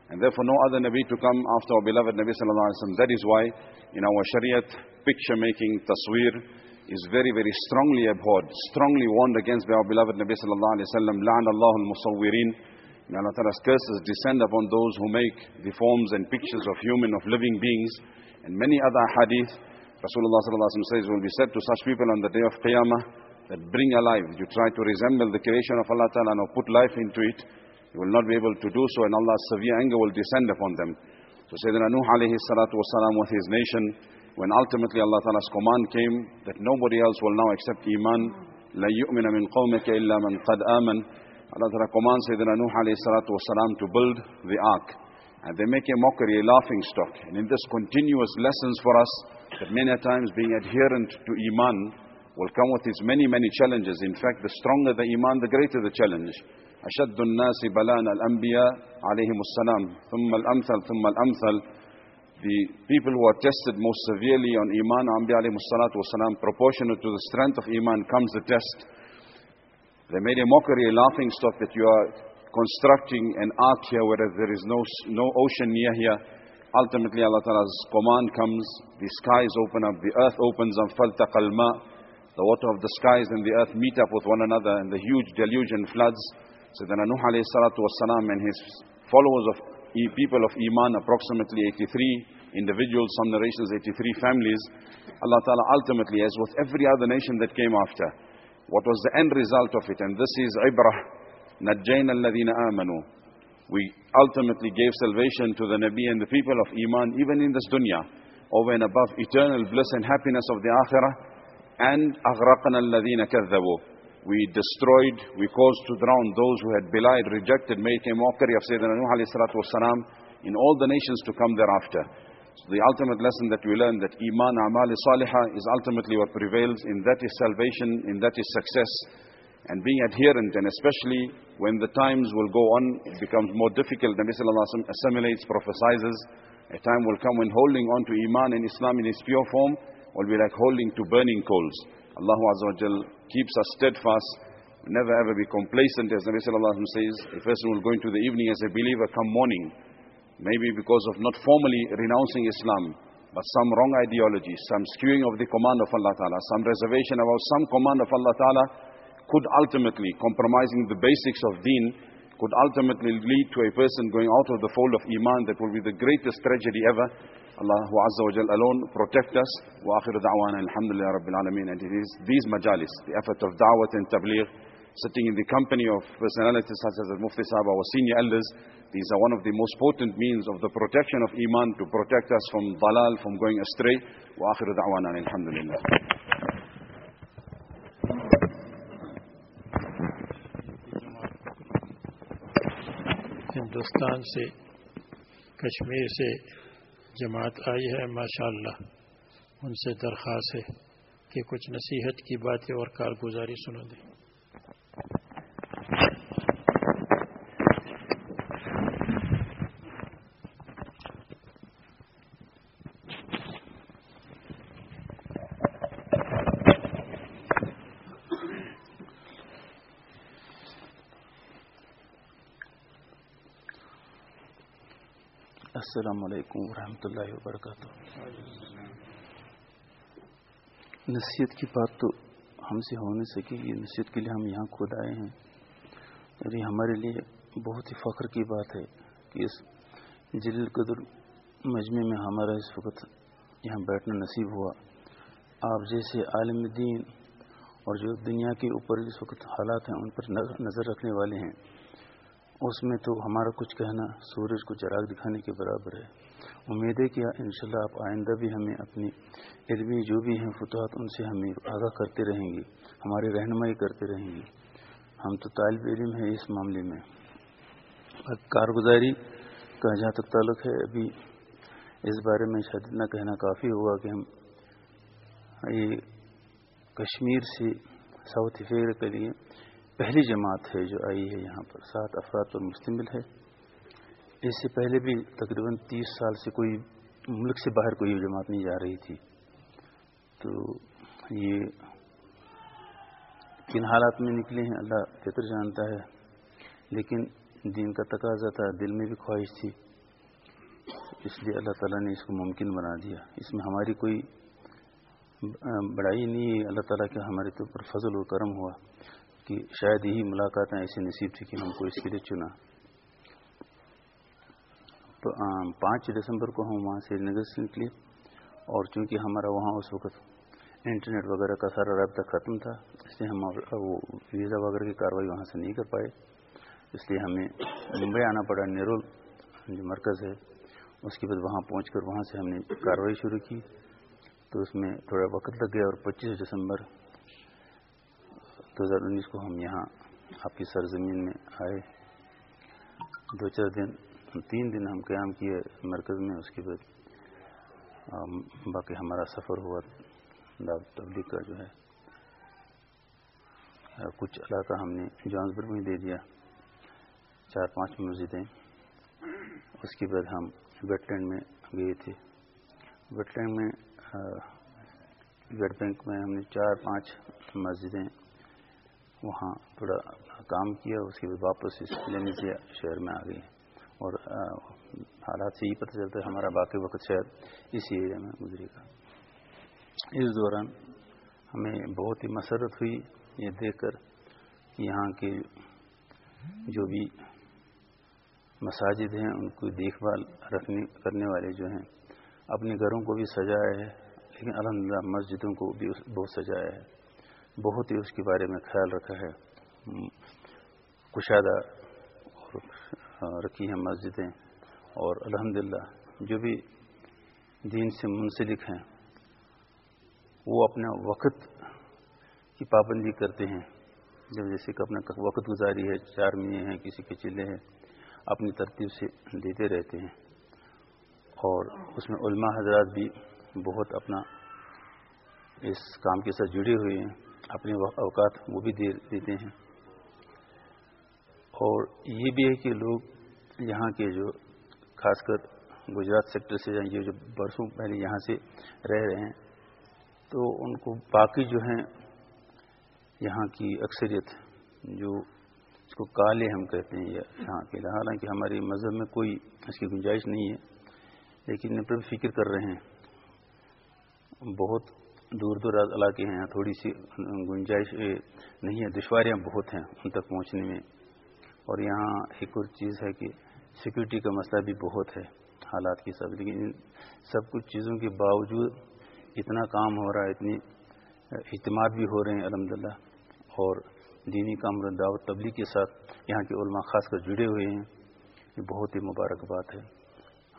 And therefore no other Nabi to come after our beloved Nabi. That is why in our Shariat, picture making, tasweer, is very, very strongly abhorred, strongly warned against by our beloved Nabi sallallahu alaihi wasallam. La'an Allahu al-musawwirin. May Allah Ta'ala's curses descend upon those who make the forms and pictures of human, of living beings. And many other hadith, Rasulullah sallallahu alaihi wasallam says, will be said to such people on the day of Qiyamah, that bring alive. You try to resemble the creation of Allah Ta'ala and put life into it. You will not be able to do so and Allah's severe anger will descend upon them. So Sayyidina Nuh alayhi salatu wasalam with his nation, when ultimately Allah Ta'ala's command came that nobody else will now accept Iman, لا يؤمن من قومك إلا من قد آمن. Allah Ta'ala commands Sayyidina Nuh alayhi salatu wasalam to build the ark. And they make a mockery, a laughing stock. And in this continuous lessons for us, that many times being adherent to Iman, will come with its many, many challenges. In fact, the stronger the iman, the greater the challenge. أشد الناس بلاء الأنبياء عليهم السلام ثم الأمثل ثم الأمثل The people who are tested most severely on iman, Anbiya alayhi salatu wasalam, proportionate to the strength of iman comes the test. They made a mockery, a laughing stock that you are constructing an ark here whereas there is no, no ocean near here. Ultimately Allah Ta'ala's command comes, the skies open up, the earth opens up, فَالْتَقَى الْمَاءِ the water of the skies and the earth meet up with one another and the huge deluge and floods. So then Nuh alayhi salatu wasalam and his followers of people of Iman, approximately 83 individuals, some narrations 83 families, Allah Ta'ala ultimately, as with every other nation that came after, what was the end result of it? And this is ibrah, najjayna alladhina amanu. We ultimately gave salvation to the Nabi and the people of Iman, even in this dunya, over and above eternal bliss and happiness of the akhirah and أغرقنا الذين كذبوا we destroyed, we caused to drown those who had belied, rejected, made a mockery of Sayyidina Nuh alayhi salatu wasalam in all the nations to come thereafter. So the ultimate lesson that we learn that Iman Amal Salihah is ultimately what prevails, in that is salvation, in that is success. And being adherent, and especially when the times will go on, it becomes more difficult. Nabi Sallallahu assimilates, prophesizes. A time will come when holding on to Iman and Islam in its pure form will be like holding to burning coals. Allah keeps us steadfast, never ever be complacent as Nabi Sallallahu Alaihi says. A person will go into the evening as a believer come morning, maybe because of not formally renouncing Islam, but some wrong ideology, some skewing of the command of Allah Ta'ala, some reservation about some command of Allah Ta'ala could ultimately, compromising the basics of deen, could ultimately lead to a person going out of the fold of Iman that will be the greatest tragedy ever. Allah Azza wa Jal alone protect us. Wa akhiru da'wana alhamdulillah rabbil alameen. And it is these majalis, the effort of da'wat and tabligh, sitting in the company of personalities such as Mufti Sahaba or senior elders, these are one of the most potent means of the protection of Iman to protect us from dalal, from going astray. Wa akhiru da'wana alhamdulillah. Hindustan سے کشمیر سے جماعت آئی ہے، ماشاءاللہ۔ ان سے درخواست ہے کہ کچھ نصیحت کی باتیں اور کارگزاری سنو دیں۔ السلام علیکم ورحمۃ اللہ وبرکاتہ۔ نصیحت کی بات تو ہم سے ہو نہیں سکی، یہ نصیحت کے لیے ہم یہاں خود آئے ہیں۔ اور یہ ہمارے لیے بہت ہی فخر کی بات ہے کہ اس جلیل قدر مجمع میں ہمارا اس وقت یہاں بیٹھنا نصیب ہوا۔ آپ جیسے عالم دین اور جو دنیا کے اوپر اس وقت حالات ہیں، ان پر نظر رکھنے والے ہیں۔ اس میں تو ہمارا کچھ کہنا سورج کو چراغ دکھانے کے برابر ہے۔ امید ہے کہ انشاءاللہ آپ آئندہ بھی ہمیں اپنی علمی جو بھی ہیں فتوحات ان سے ہمیں آگاہ کرتے رہیں گے ہماری رہنمائی کرتے رہیں گے۔ ہم تو طالب علم ہیں اس معاملے میں۔ کارگزاری کا جہاں تک تعلق ہے، ابھی اس بارے میں شاید اتنا کہنا کافی ہوگا کہ ہم یہ کشمیر سے ساؤتھ افریقہ کے لیے پہلی جماعت ہے جو آئی ہے یہاں پر، سات افراد پر مشتمل ہے۔ اس سے پہلے بھی تقریباً تیس سال سے کوئی ملک سے باہر کوئی جماعت نہیں جا رہی تھی۔ تو یہ کن حالات میں نکلے ہیں اللہ بہتر جانتا ہے، لیکن دین کا تقاضا تھا، دل میں بھی خواہش تھی۔ اس لیے اللہ تعالیٰ نے اس کو ممکن بنا دیا۔ اس میں ہماری کوئی بڑائی نہیں ہے، اللہ تعالیٰ کا ہمارے تو اوپر فضل و کرم ہوا۔ کہ شاید یہی ملاقاتیں ایسی نصیب تھی کہ ہم کو اس کے لیے چنا۔ تو پانچ دسمبر کو ہم وہاں سے نگر سے نکلے اور چونکہ ہمارا وہاں اس وقت انٹرنیٹ وغیرہ کا سارا رابطہ ختم تھا، اس لیے ہم وہ ویزا وغیرہ کی کاروائی وہاں سے نہیں کر پائے۔ اس لیے ہمیں ممبئی آنا پڑا، نیرول جو مرکز ہے۔ اس کے بعد وہاں پہنچ کر وہاں سے ہم نے کاروائی شروع کی۔ تو اس میں تھوڑا وقت لگ گیا اور پچیس دسمبر دو ہزار انیس کو ہم یہاں آپ کی سرزمین میں آئے۔ دو چار دن، تین دن ہم قیام کیے مرکز میں، اس کے بعد باقی ہمارا سفر ہوا۔ تبلیغ کا جو ہے کچھ علاقہ ہم نے جانسبر میں دے دیا۔ چار، پانچ مسجدیں۔ اس کے بعد ہم ویٹ لینڈ میں گئے تھے۔ ویٹ لینڈ میں ویٹ بینک میں ہم نے چار، پانچ مسجدیں وہاں تھوڑا کام کیا اس کے بعد واپس اس لینے سے شہر میں آ گئی۔ اور حالات سے یہ پتہ چلتا ہے ہمارا باقی وقت شاید اسی ایریا میں گزرے گا۔ اس دوران ہمیں بہت ہی مسرت ہوئی یہ دیکھ کر یہاں کے جو بھی مساجد ہیں، ان کو دیکھ بھال رکھنے، کرنے والے جو ہیں، اپنے گھروں کو بھی سجایا ہے، لیکن الحمدللہ مسجدوں کو بھی بہت سجایا ہے۔ بہت ہی اس کے بارے میں خیال رکھا ہے۔ کشادہ رکھی ہیں مسجدیں اور الحمدللہ جو بھی دین سے منسلک ہیں، وہ اپنا وقت کی پابندی کرتے ہیں۔ جب جیسے کہ اپنا وقت گزاری ہے، چار مہینے ہیں، کسی کے چلے ہیں، اپنی ترتیب سے دیتے رہتے ہیں۔ اور اس میں علماء حضرات بھی بہت اپنا اس کام کے ساتھ جڑے ہوئے ہیں۔ اپنے اوقات وہ بھی دے دیتے ہیں۔ اور یہ بھی ہے کہ لوگ یہاں کے جو خاص کر گجرات سیکٹر سے یہ جو برسوں پہلے یہاں سے رہ رہے ہیں، تو ان کو باقی جو ہیں یہاں کی اکثریت جو اس کو کالے ہم کہتے ہیں یہاں کے، حالانکہ ہماری مذہب میں کوئی اس کی گنجائش نہیں ہے، لیکن پر فکر کر رہے ہیں۔ بہت دور دور علاقے ہیں، تھوڑی سی گنجائش نہیں ہے، دشواریاں بہت ہیں ان تک پہنچنے میں۔ اور یہاں ایک اور چیز ہے کہ سیکورٹی کا مسئلہ بھی بہت ہے حالات کی سب، لیکن سب کچھ چیزوں کے باوجود اتنا کام ہو رہا ہے، اتنی اجتماع بھی ہو رہے ہیں الحمد للہ اور دینی کام دعوت تبلیغ کے ساتھ یہاں کے علماء خاص کر جڑے ہوئے ہیں، یہ بہت ہی مبارک بات ہے۔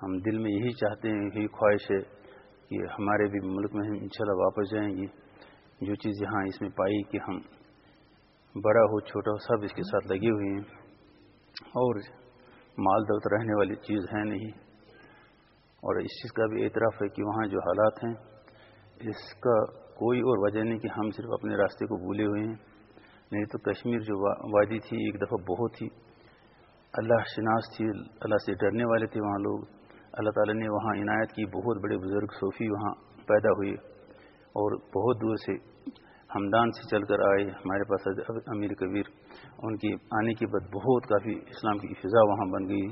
ہم دل میں یہی چاہتے ہیں، یہی خواہش ہے کہ ہمارے بھی ملک میں ان شاء واپس جائیں گی جو چیز یہاں اس میں پائی کہ ہم بڑا ہو، چھوٹا ہو، سب اس کے ساتھ لگے ہوئے ہیں۔ اور مال دولت رہنے والی چیز ہے نہیں۔ اور اس چیز کا بھی اعتراف ہے کہ وہاں جو حالات ہیں، اس کا کوئی اور وجہ نہیں کہ ہم صرف اپنے راستے کو بھولے ہوئے ہیں۔ نہیں تو کشمیر جو وادی تھی، ایک دفعہ بہت ہی اللہ شناس تھی، اللہ سے ڈرنے والے تھے وہاں لوگ۔ اللہ تعالیٰ نے وہاں عنایت کی، بہت بڑے بزرگ صوفی وہاں پیدا ہوئے اور بہت دور سے ہمدان سے چل کر آئے ہمارے پاس امیر کبیر۔ ان کی آنے کے بعد بہت کافی اسلام کی فضا وہاں بن گئی۔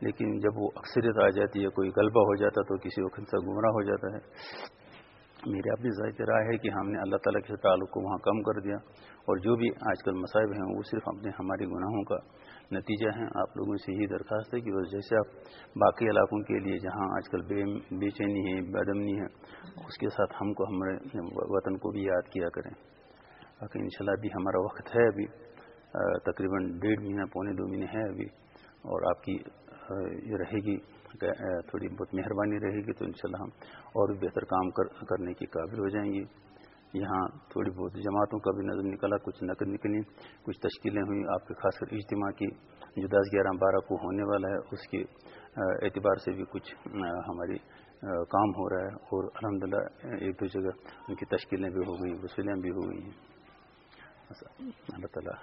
لیکن جب وہ اکثریت آ جاتی ہے، کوئی غلبہ ہو جاتا تو کسی وقت سے گمراہ ہو جاتا ہے۔ میری اپنی ذائقہ رائے ہے کہ ہم نے اللہ تعالیٰ کے تعلق کو وہاں کم کر دیا اور جو بھی آج کل مصائب ہیں، وہ صرف اپنے ہمارے گناہوں کا نتیجہ ہیں۔ آپ لوگوں سے یہی درخواست ہے کہ بس جیسے آپ باقی علاقوں کے لیے، جہاں آج کل بے بے چینی ہے بدمنی ہے، اس کے ساتھ ہم کو، ہمارے وطن کو بھی یاد کیا کریں۔ باقی انشاءاللہ ابھی ہمارا وقت ہے، ابھی تقریباً ڈیڑھ مہینہ، پونے دو مہینے ہے ابھی، اور آپ کی یہ رہے گی تھوڑی بہت مہربانی رہے گی تو انشاءاللہ ہم اور بھی بہتر کام کرنے کے قابل ہو جائیں گے۔ یہاں تھوڑی بہت جماعتوں کا بھی نظر نکلا، کچھ نقد نکلی، کچھ تشکیلیں ہوئیں۔ آپ کے خاص کر اجتماع کی جو دس گیارہ بارہ کو ہونے والا ہے، اس کے اعتبار سے بھی کچھ ہماری کام ہو رہا ہے اور الحمدللہ ایک دو جگہ ان کی تشکیلیں بھی ہو گئی وسیلیں بھی ہو گئی ہیں۔ اللہ تعالیٰ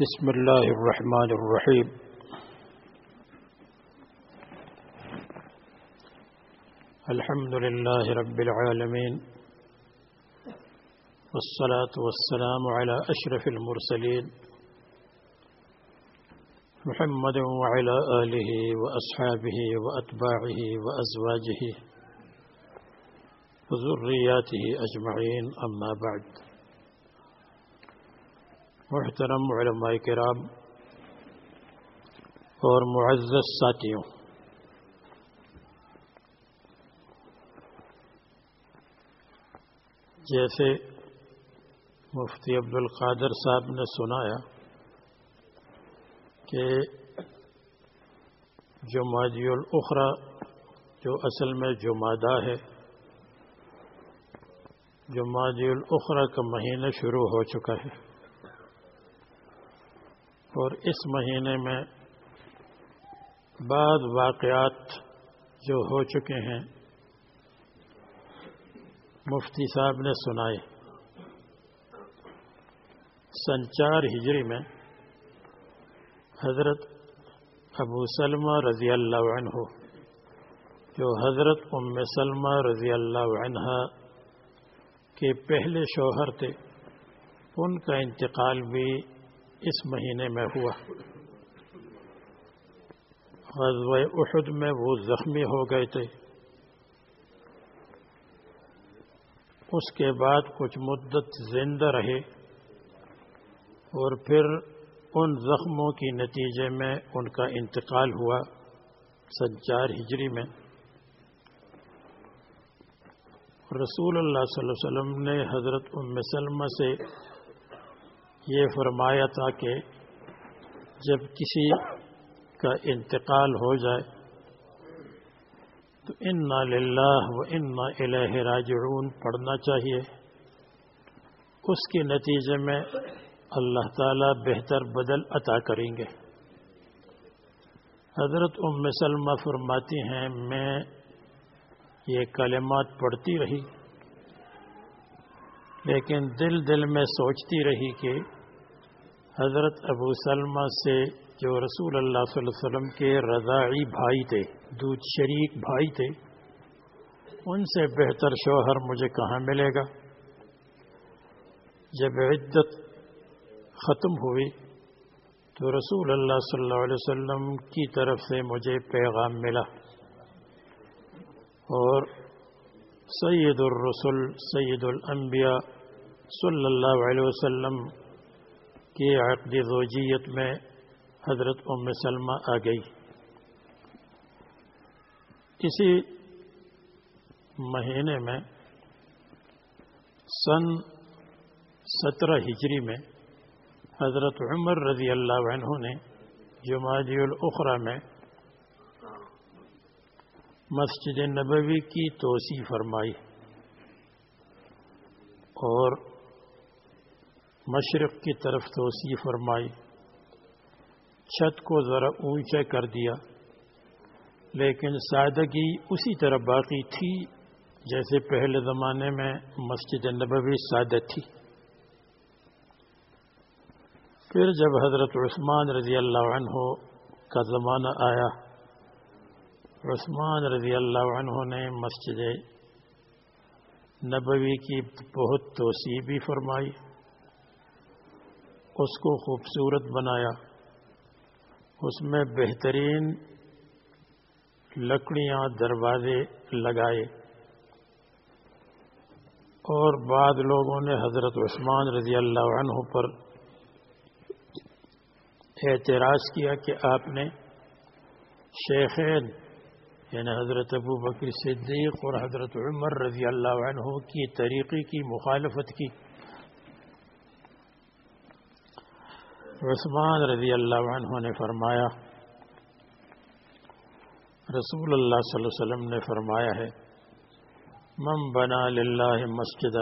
بسم الله الرحمن الرحيم. الحمد لله رب العالمين. والصلاة والسلام على أشرف المرسلين. محمد وعلى آله وأصحابه وأتباعه وأزواجه وذرياته أجمعين. أما بعد. محترم علماء کرام اور معزز ساتھیوں، جیسے مفتی عبد القادر صاحب نے سنایا کہ جمادی الاخرا جو اصل میں جمادہ ہے جمادی الاخرا کا مہینہ شروع ہو چکا ہے۔ اور اس مہینے میں بعض واقعات جو ہو چکے ہیں، مفتی صاحب نے سنائے۔ سنچار ہجری میں حضرت ابو سلمہ رضی اللہ عنہ، جو حضرت ام سلمہ رضی اللہ عنہ کے پہلے شوہر تھے، ان کا انتقال بھی اس مہینے میں ہوا۔ غزوہ احد میں وہ زخمی ہو گئے تھے۔ اس کے بعد کچھ مدت زندہ رہے اور پھر ان زخموں کی نتیجے میں ان کا انتقال ہوا سجار ہجری میں۔ رسول اللہ صلی اللہ علیہ وسلم نے حضرت ام سلمہ سے یہ فرمایا تھا کہ جب کسی کا انتقال ہو جائے تو ان للہ و ان الہ راجعون پڑھنا چاہیے۔ اس کے نتیجے میں اللہ تعالی بہتر بدل عطا کریں گے۔ حضرت ام سلمہ فرماتی ہیں، میں یہ کلمات پڑھتی رہی۔ لیکن دل دل میں سوچتی رہی کہ حضرت ابو سلمہ سے جو رسول اللہ صلی اللہ علیہ وسلم کے رضاعی بھائی تھے، دودھ شریک بھائی تھے، ان سے بہتر شوہر مجھے کہاں ملے گا؟ جب عدت ختم ہوئی تو رسول اللہ صلی اللہ علیہ وسلم کی طرف سے مجھے پیغام ملا اور سید الرسول سید الانبیاء صلی اللہ علیہ وسلم کی عقد زوجیت میں حضرت ام سلمہ آ گئی۔ اسی مہینے میں سن سترہ ہجری میں حضرت عمر رضی اللہ عنہ نے جماعی الاخرہ میں مسجد نبوی کی توسیع فرمائی اور مشرق کی طرف توسیع فرمائی چھت کو ذرا اونچا کر دیا لیکن سادگی اسی طرح باقی تھی جیسے پہلے زمانے میں مسجد نبوی سادہ تھی۔ پھر جب حضرت عثمان رضی اللہ عنہ کا زمانہ آیا عثمان رضی اللہ عنہ نے مسجد نبوی کی بہت توسیع بھی فرمائی، اس کو خوبصورت بنایا۔ اس میں بہترین لکڑیاں، دروازے لگائے۔ اور بعد لوگوں نے حضرت عثمان رضی اللہ عنہ پر اعتراض کیا کہ آپ نے شیخین یعنی حضرت ابو بکر صدیق اور حضرت عمر رضی اللہ عنہ کی طریقے کی مخالفت کی۔ عثمان رضی اللہ عنہ نے فرمایا، رسول اللہ صلی اللہ علیہ وسلم نے فرمایا ہے، من بنا للہ مسجد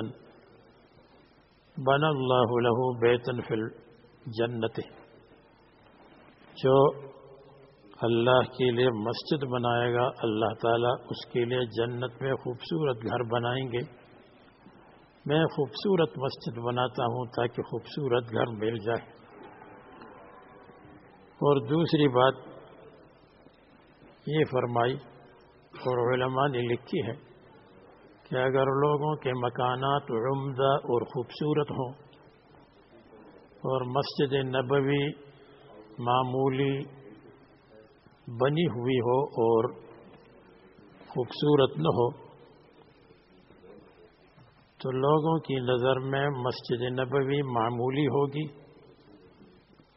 بن اللہ له بیتن فل جنت جو اللہ کے لیے مسجد بنائے گا، اللہ تعالیٰ اس کے لیے جنت میں خوبصورت گھر بنائیں گے۔ میں خوبصورت مسجد بناتا ہوں تاکہ خوبصورت گھر مل جائے۔ اور دوسری بات یہ فرمائی اور علماء نے لکھی ہے کہ اگر لوگوں کے مکانات عمدہ اور خوبصورت ہوں اور مسجد نبوی معمولی بنی ہوئی ہو اور خوبصورت نہ ہو، تو لوگوں کی نظر میں مسجد نبوی معمولی ہوگی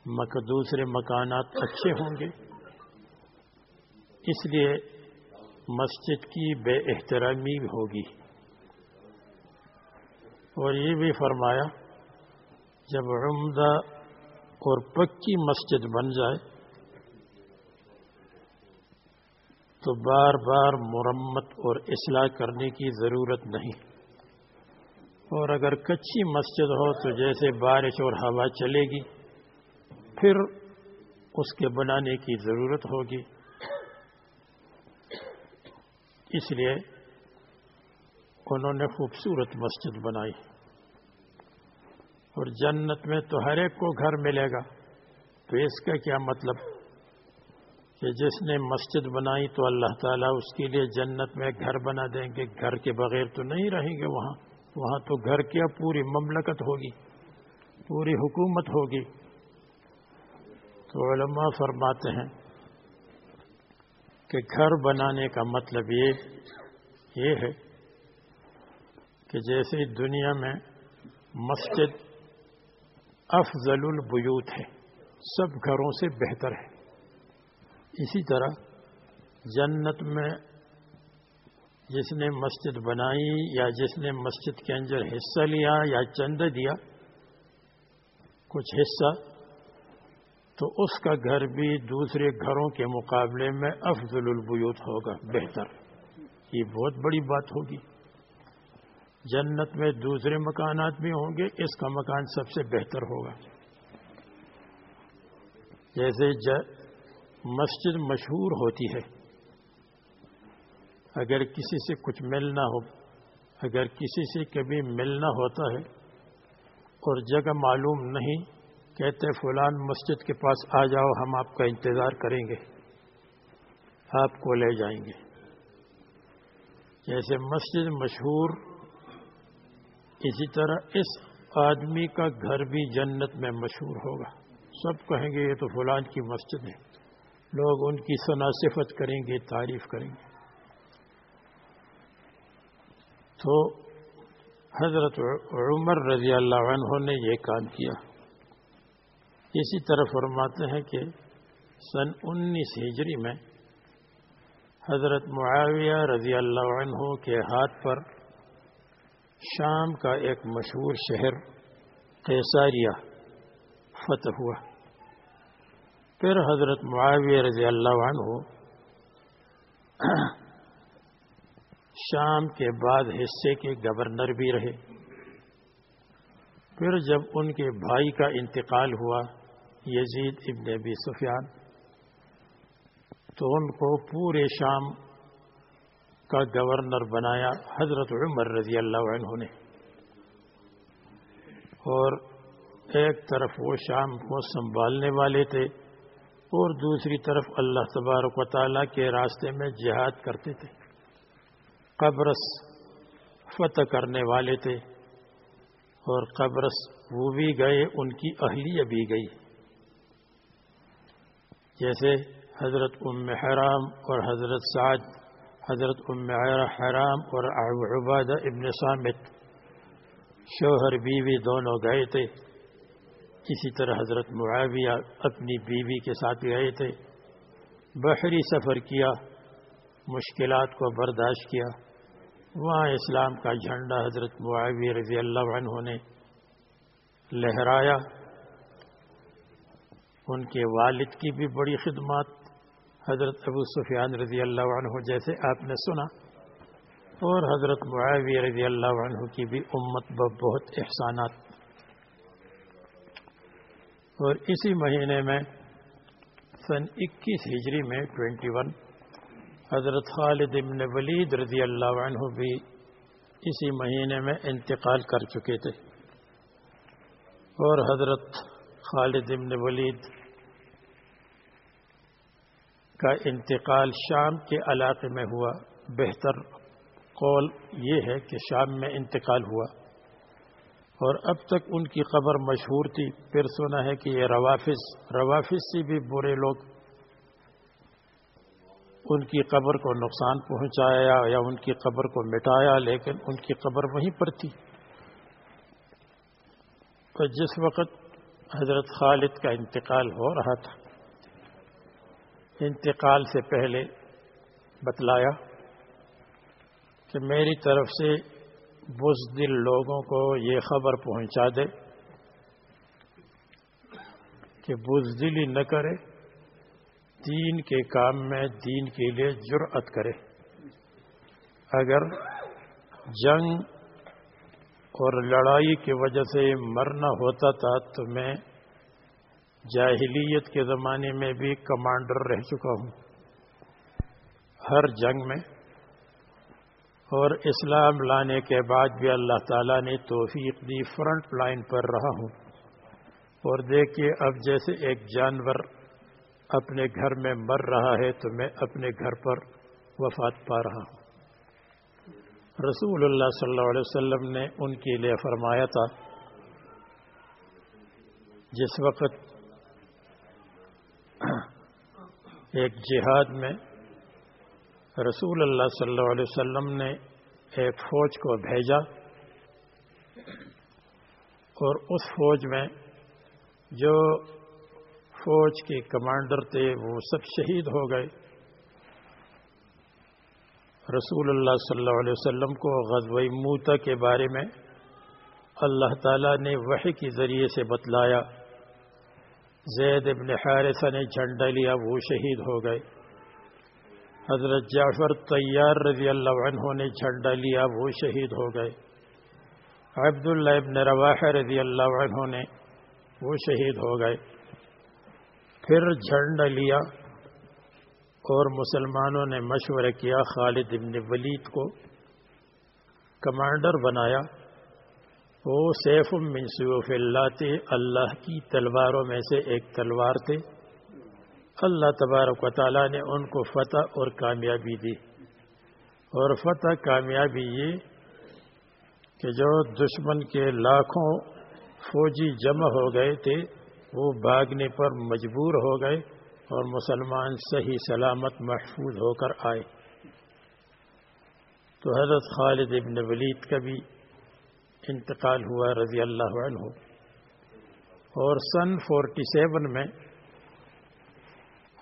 مک دوسرے مکانات اچھے ہوں گے۔ اس لیے مسجد کی بے احترامی ہوگی۔ اور یہ بھی فرمایا، جب عمدہ اور پکی مسجد بن جائے تو بار بار مرمت اور اصلاح کرنے کی ضرورت نہیں۔ اور اگر کچی مسجد ہو تو جیسے بارش اور ہوا چلے گی، پھر اس کے بنانے کی ضرورت ہوگی۔ اس لیے انہوں نے خوبصورت مسجد بنائی۔ اور جنت میں تو ہر ایک کو گھر ملے گا۔ تو اس کا کیا مطلب؟ کہ جس نے مسجد بنائی تو اللہ تعالیٰ اس کے لیے جنت میں گھر بنا دیں گے۔ گھر کے بغیر تو نہیں رہیں گے وہاں۔ وہاں تو گھر کیا پوری مملکت ہوگی، پوری حکومت ہوگی۔ تو علماء فرماتے ہیں کہ گھر بنانے کا مطلب یہ یہ ہے کہ جیسے دنیا میں مسجد افضل البیوت ہے، سب گھروں سے بہتر ہے۔ اسی طرح جنت میں جس نے مسجد بنائی یا جس نے مسجد کے اندر حصہ لیا یا چند دیا کچھ حصہ، تو اس کا گھر بھی دوسرے گھروں کے مقابلے میں افضل البیوت ہوگا، بہتر۔ یہ بہت بڑی بات ہوگی۔ جنت میں دوسرے مکانات بھی ہوں گے، اس کا مکان سب سے بہتر ہوگا۔ جیسے مسجد مشہور ہوتی ہے۔ اگر کسی سے کچھ ملنا ہو، اگر کسی سے کبھی ملنا ہوتا ہے اور جگہ معلوم نہیں، کہتے فلان مسجد کے پاس آ جاؤ، ہم آپ کا انتظار کریں گے۔ آپ کو لے جائیں گے۔ جیسے مسجد مشہور، اسی طرح اس آدمی کا گھر بھی جنت میں مشہور ہوگا۔ سب کہیں گے یہ تو فلان کی مسجد ہے۔ لوگ ان کی صفت کریں گے، تعریف کریں گے۔ تو حضرت عمر رضی اللہ عنہ نے یہ کام کیا۔ اسی طرح فرماتے ہیں کہ سن انیس ہجری میں حضرت معاویہ رضی اللہ عنہ کے ہاتھ پر شام کا ایک مشہور شہر قیساریہ فتح ہوا۔ پھر حضرت معاویہ رضی اللہ عنہ شام کے بعد حصے کے گورنر بھی رہے۔ پھر جب ان کے بھائی کا انتقال ہوا یزید ابن ابی سفیان، تو ان کو پورے شام کا گورنر بنایا حضرت عمر رضی اللہ عنہ نے۔ اور ایک طرف وہ شام کو سنبھالنے والے تھے۔ اور دوسری طرف اللہ تبارک و تعالیٰ کے راستے میں جہاد کرتے تھے۔ قبرص فتح کرنے والے تھے اور قبرص وہ بھی گئے، ان کی اہلیہ بھی گئی۔ جیسے حضرت ام حرام اور حضرت سعد، حضرت ام حرام اور عبادہ ابن سامت، شوہر بیوی دونوں گئے تھے۔ اسی طرح حضرت معاویہ اپنی بیوی کے ساتھ گئے تھے، بحری سفر کیا، مشکلات کو برداشت کیا۔ وہاں اسلام کا جھنڈا حضرت معاویہ رضی اللہ عنہ نے لہرایا۔ ان کے والد کی بھی بڑی خدمات، حضرت ابو سفیان رضی اللہ عنہ جیسے آپ نے سنا، اور حضرت معاوی رضی اللہ عنہ کی بھی امت بہت احسانات۔ اور اسی مہینے میں سن اکیس ہجری میں ٹوینٹی ون حضرت خالد ابن ولید رضی اللہ عنہ بھی اسی مہینے میں انتقال کر چکے تھے اور حضرت خالد ابن ولید کا انتقال شام کے علاقے میں ہوا۔ بہتر قول یہ ہے کہ شام میں انتقال ہوا۔ اور اب تک ان کی قبر مشہور تھی۔ پھر سنا ہے کہ یہ روافظ روافظ سے بھی برے لوگ ان کی قبر کو نقصان پہنچایا یا ان کی قبر کو مٹایا، لیکن ان کی قبر وہیں پر تھی۔ تو جس وقت حضرت خالد کا انتقال ہو رہا تھا، انتقال سے پہلے بتلایا کہ میری طرف سے بزدل لوگوں کو یہ خبر پہنچا دے کہ بزدلی نہ کرے، دین کے کام میں دین کے لیے جرأت کرے۔ اگر جنگ اور لڑائی کی وجہ سے مرنا ہوتا تھا تو میں جاہلیت کے زمانے میں بھی کمانڈر رہ چکا ہوں۔ ہر جنگ میں اور اسلام لانے کے بعد بھی اللہ تعالیٰ نے توفیق دی، فرنٹ لائن پر رہا ہوں۔ اور دیکھیے، اب جیسے ایک جانور اپنے گھر میں مر رہا ہے تو میں اپنے گھر پر وفات پا رہا ہوں۔ رسول اللہ صلی اللہ علیہ وسلم نے ان کے لیے فرمایا تھا، جس وقت ایک جہاد میں رسول اللہ صلی اللہ علیہ وسلم نے ایک فوج کو بھیجا اور اس فوج میں جو فوج کے کمانڈر تھے وہ سب شہید ہو گئے۔ رسول اللہ صلی اللہ علیہ وسلم کو غزوہ موتا کے بارے میں اللہ تعالیٰ نے وحی کے ذریعے سے بتلایا۔ زید ابن حارثہ نے جھنڈا لیا، وہ شہید ہو گئے۔ حضرت جعفر طیار رضی اللہ عنہ نے جھنڈا لیا وہ شہید ہو گئے۔ عبداللہ ابن رواح رضی اللہ عنہ نے وہ شہید ہو گئے۔ پھر جھنڈا لیا اور مسلمانوں نے مشورہ کیا خالد ابن ولید کو۔ کمانڈر بنایا۔ وہ سیف من سیوف اللہ تھے، اللہ کی تلواروں میں سے ایک تلوار تھے۔ اللہ تبارک و تعالیٰ نے ان کو فتح اور کامیابی دی۔ اور فتح کامیابی یہ کہ جو دشمن کے لاکھوں فوجی جمع ہو گئے تھے، وہ بھاگنے پر مجبور ہو گئے اور مسلمان صحیح سلامت محفوظ ہو کر آئے۔ تو حضرت خالد ابن ولید کا بھی انتقال ہوا رضی اللہ عنہ۔ اور سن فورٹی سیون میں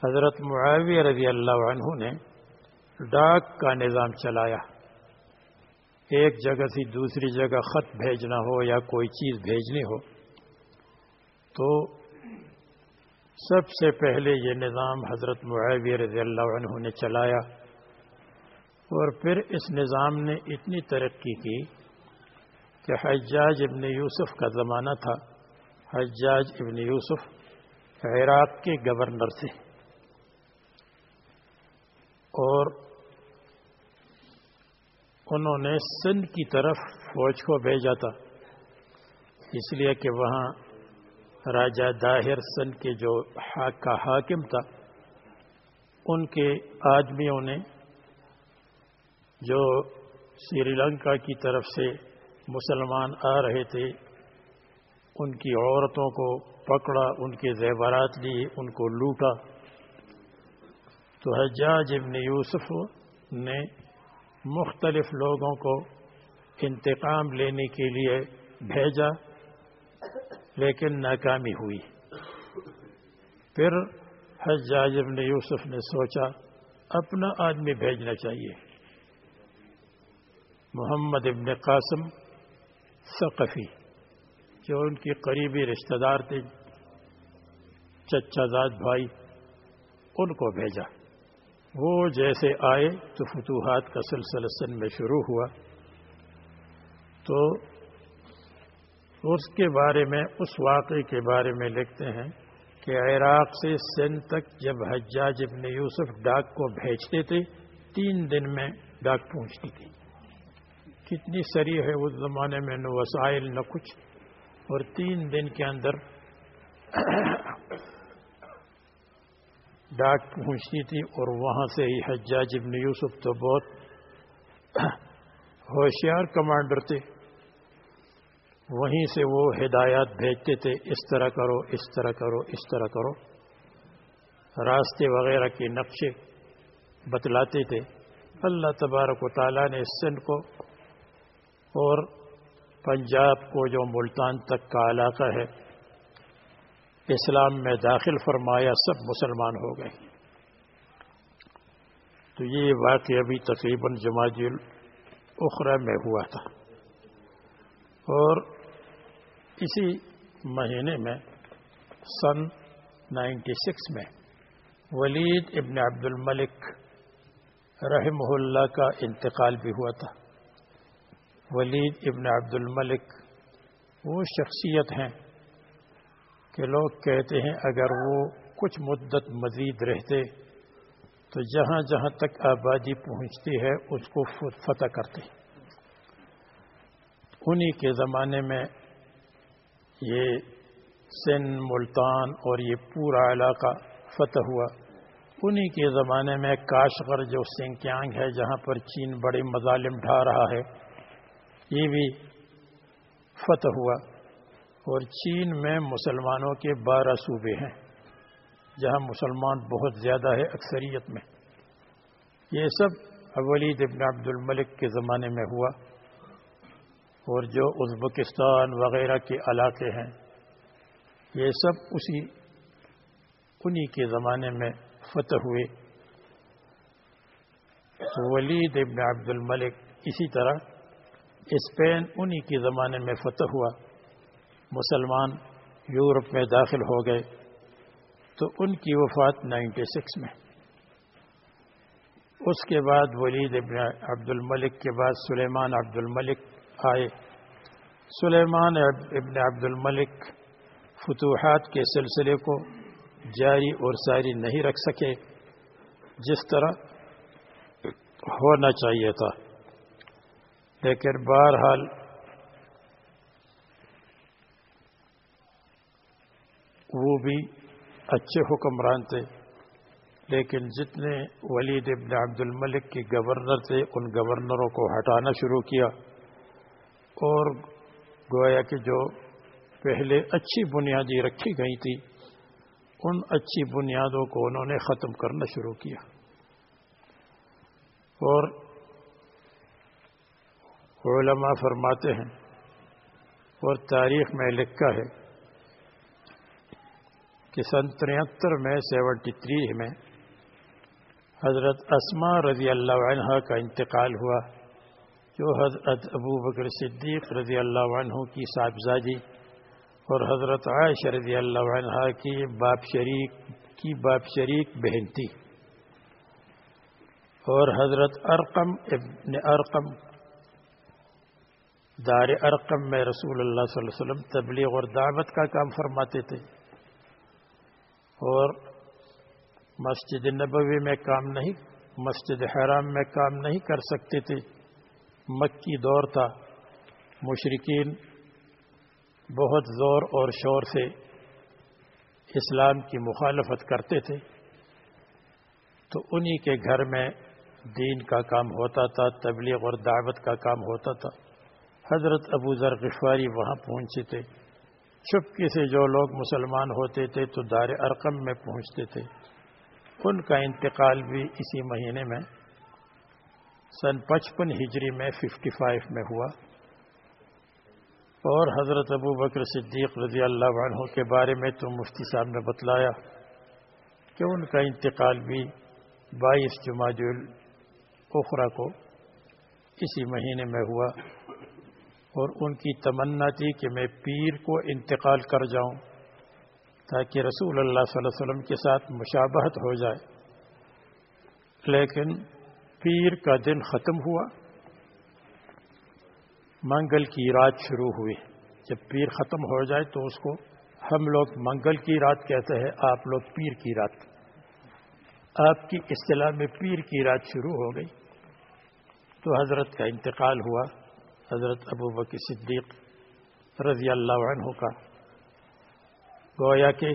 حضرت معاویہ رضی اللہ عنہ نے ڈاک کا نظام چلایا۔ ایک جگہ سے دوسری جگہ خط بھیجنا ہو یا کوئی چیز بھیجنی ہو، تو سب سے پہلے یہ نظام حضرت معاویہ رضی اللہ عنہ نے چلایا اور پھر اس نظام نے اتنی ترقی کی کہ حجاج ابن یوسف کا زمانہ تھا۔ حجاج ابن یوسف عراق کے گورنر سے اور انہوں نے سندھ کی طرف فوج کو بھیجا تھا۔ اس لیے کہ وہاں راجہ داہر سندھ کے جو کا حاکم تھا، ان کے آدمیوں نے جو سری لنکا کی طرف سے مسلمان آ رہے تھے، ان کی عورتوں کو پکڑا، ان کے زیورات لیے، ان کو لوٹا۔ تو حجاج ابن یوسف نے مختلف لوگوں کو انتقام لینے کے لیے بھیجا، لیکن ناکامی ہوئی۔ پھر حجاج ابن یوسف نے سوچا، اپنا آدمی بھیجنا چاہیے۔ محمد ابن قاسم ثقفی، جو ان کی قریبی رشتہ دار تھے، چچا زاد بھائی، ان کو بھیجا۔ وہ جیسے آئے تو فتوحات کا سلسلہ سن میں شروع ہوا۔ تو اس کے بارے میں، اس واقعے کے بارے میں لکھتے ہیں کہ عراق سے سن تک جب حجاج ابن یوسف ڈاک کو بھیجتے تھے، تین دن میں ڈاک پہنچتی تھی۔ کتنی سری ہے اس زمانے میں، نہ وسائل، نہ کچھ۔ اور تین دن کے اندر ڈاک پہنچتی تھی اور وہاں سے ہی حجاج ابن یوسف تو بہت ہوشیار کمانڈر تھے۔ وہیں سے وہ ہدایات بھیجتے تھے، اس طرح کرو، اس طرح کرو، اس طرح کرو۔ راستے وغیرہ کے نقشے بتلاتے تھے۔ اللہ تبارک و تعالیٰ نے سندھ کو اور پنجاب کو جو ملتان تک کا علاقہ ہے اسلام میں داخل فرمایا سب مسلمان ہو گئے۔ تو یہ واقعہ ابھی تقریباً جماعت الاخرہ میں ہوا تھا۔ اور اسی مہینے میں سن نائنٹی سکس میں ولید ابن عبد الملک رحمہ اللہ کا انتقال بھی ہوا تھا۔ ولید ابن عبد الملک وہ شخصیت ہیں کہ لوگ کہتے ہیں اگر وہ کچھ مدت مزید رہتے تو جہاں جہاں تک آبادی پہنچتی ہے اس کو فتح کرتے انہی کے زمانے میں یہ سن، ملتان اور یہ پورا علاقہ فتح ہوا۔ انہی کے زمانے میں کاشغر جو سنکیانگ ہے، جہاں پر چین بڑے مظالم ڈھا رہا ہے، یہ بھی فتح ہوا۔ اور چین میں مسلمانوں کے بارہ صوبے ہیں، جہاں مسلمان بہت زیادہ ہے اکثریت میں۔ یہ سب ولید ابن عبد الملک کے زمانے میں ہوا اور جو ازبکستان وغیرہ کے علاقے ہیں۔ یہ سب اسی، انہی کے زمانے میں فتح ہوئے۔ ولید ابن عبد الملک اسی طرح اسپین انہی کے زمانے میں فتح ہوا۔ مسلمان یورپ میں داخل ہو گئے تو ان کی وفات نائنٹی سکس میں۔ اس کے بعد ولید ابن عبد الملک کے بعد سلیمان عبد الملک آئے۔ سلیمان ابن عبد الملک فتوحات کے سلسلے کو جاری اور ساری نہیں رکھ سکے۔ جس طرح ہونا چاہیے تھا۔ لیکن بہرحال وہ بھی اچھے حکمران تھے، لیکن جتنے ولید ابن عبد الملک کے گورنر تھے، ان گورنروں کو ہٹانا شروع کیا۔ اور گویا کہ جو پہلے اچھی بنیادی رکھی گئی تھی، ان اچھی بنیادوں کو انہوں نے ختم کرنا شروع کیا۔ اور علماء فرماتے ہیں، اور تاریخ میں لکھا ہے کہ سن تریہتر میں سیونٹی تھری میں حضرت اسما رضی اللہ عنہ کا انتقال ہوا، جو حضرت ابو بکر صدیق رضی اللہ عنہ کی صاحبزادی اور حضرت عائش رضی اللہ عنہ کی باپ شریک، کی باپ شریک بہن تھی۔ اور حضرت ارقم ابن ارقم، دار ارقم میں رسول اللہ صلی اللہ علیہ وسلم تبلیغ اور دعوت کا کام فرماتے تھے۔ اور مسجد نبوی میں کام نہیں، مسجد حرام میں کام نہیں کر سکتے تھے۔ مکی دور تھا۔ مشرقین بہت زور اور شور سے اسلام کی مخالفت کرتے تھے۔ تو انہی کے گھر میں دین کا کام ہوتا تھا، تبلیغ اور دعوت کا کام ہوتا تھا۔ حضرت ابو ذر غفاری وہاں پہنچے تھے۔ چپکے سے جو لوگ مسلمان ہوتے تھے تو دار ارقم میں پہنچتے تھے۔ ان کا انتقال بھی اسی مہینے میں سن پچپن ہجری میں ففٹی فائیو میں ہوا۔ اور حضرت ابو بکر صدیق رضی اللہ عنہ کے بارے میں تو مفتی صاحب نے بتلایا کہ ان کا انتقال بھی بائیس جمع اخرا کو اسی مہینے میں ہوا۔ اور ان کی تمنا تھی کہ میں پیر کو انتقال کر جاؤں تاکہ رسول اللہ صلی اللہ علیہ وسلم کے ساتھ مشابہت ہو جائے۔ لیکن پیر کا دن ختم ہوا۔ منگل کی رات شروع ہوئی۔ جب پیر ختم ہو جائے تو اس کو ہم لوگ منگل کی رات کہتے ہیں، آپ لوگ پیر کی رات۔ آپ کی اصطلاح میں پیر کی رات شروع ہو گئی۔ تو حضرت کا انتقال ہوا۔ حضرت ابو بکی صدیق رضی اللہ عنہ کا۔ گویا کہ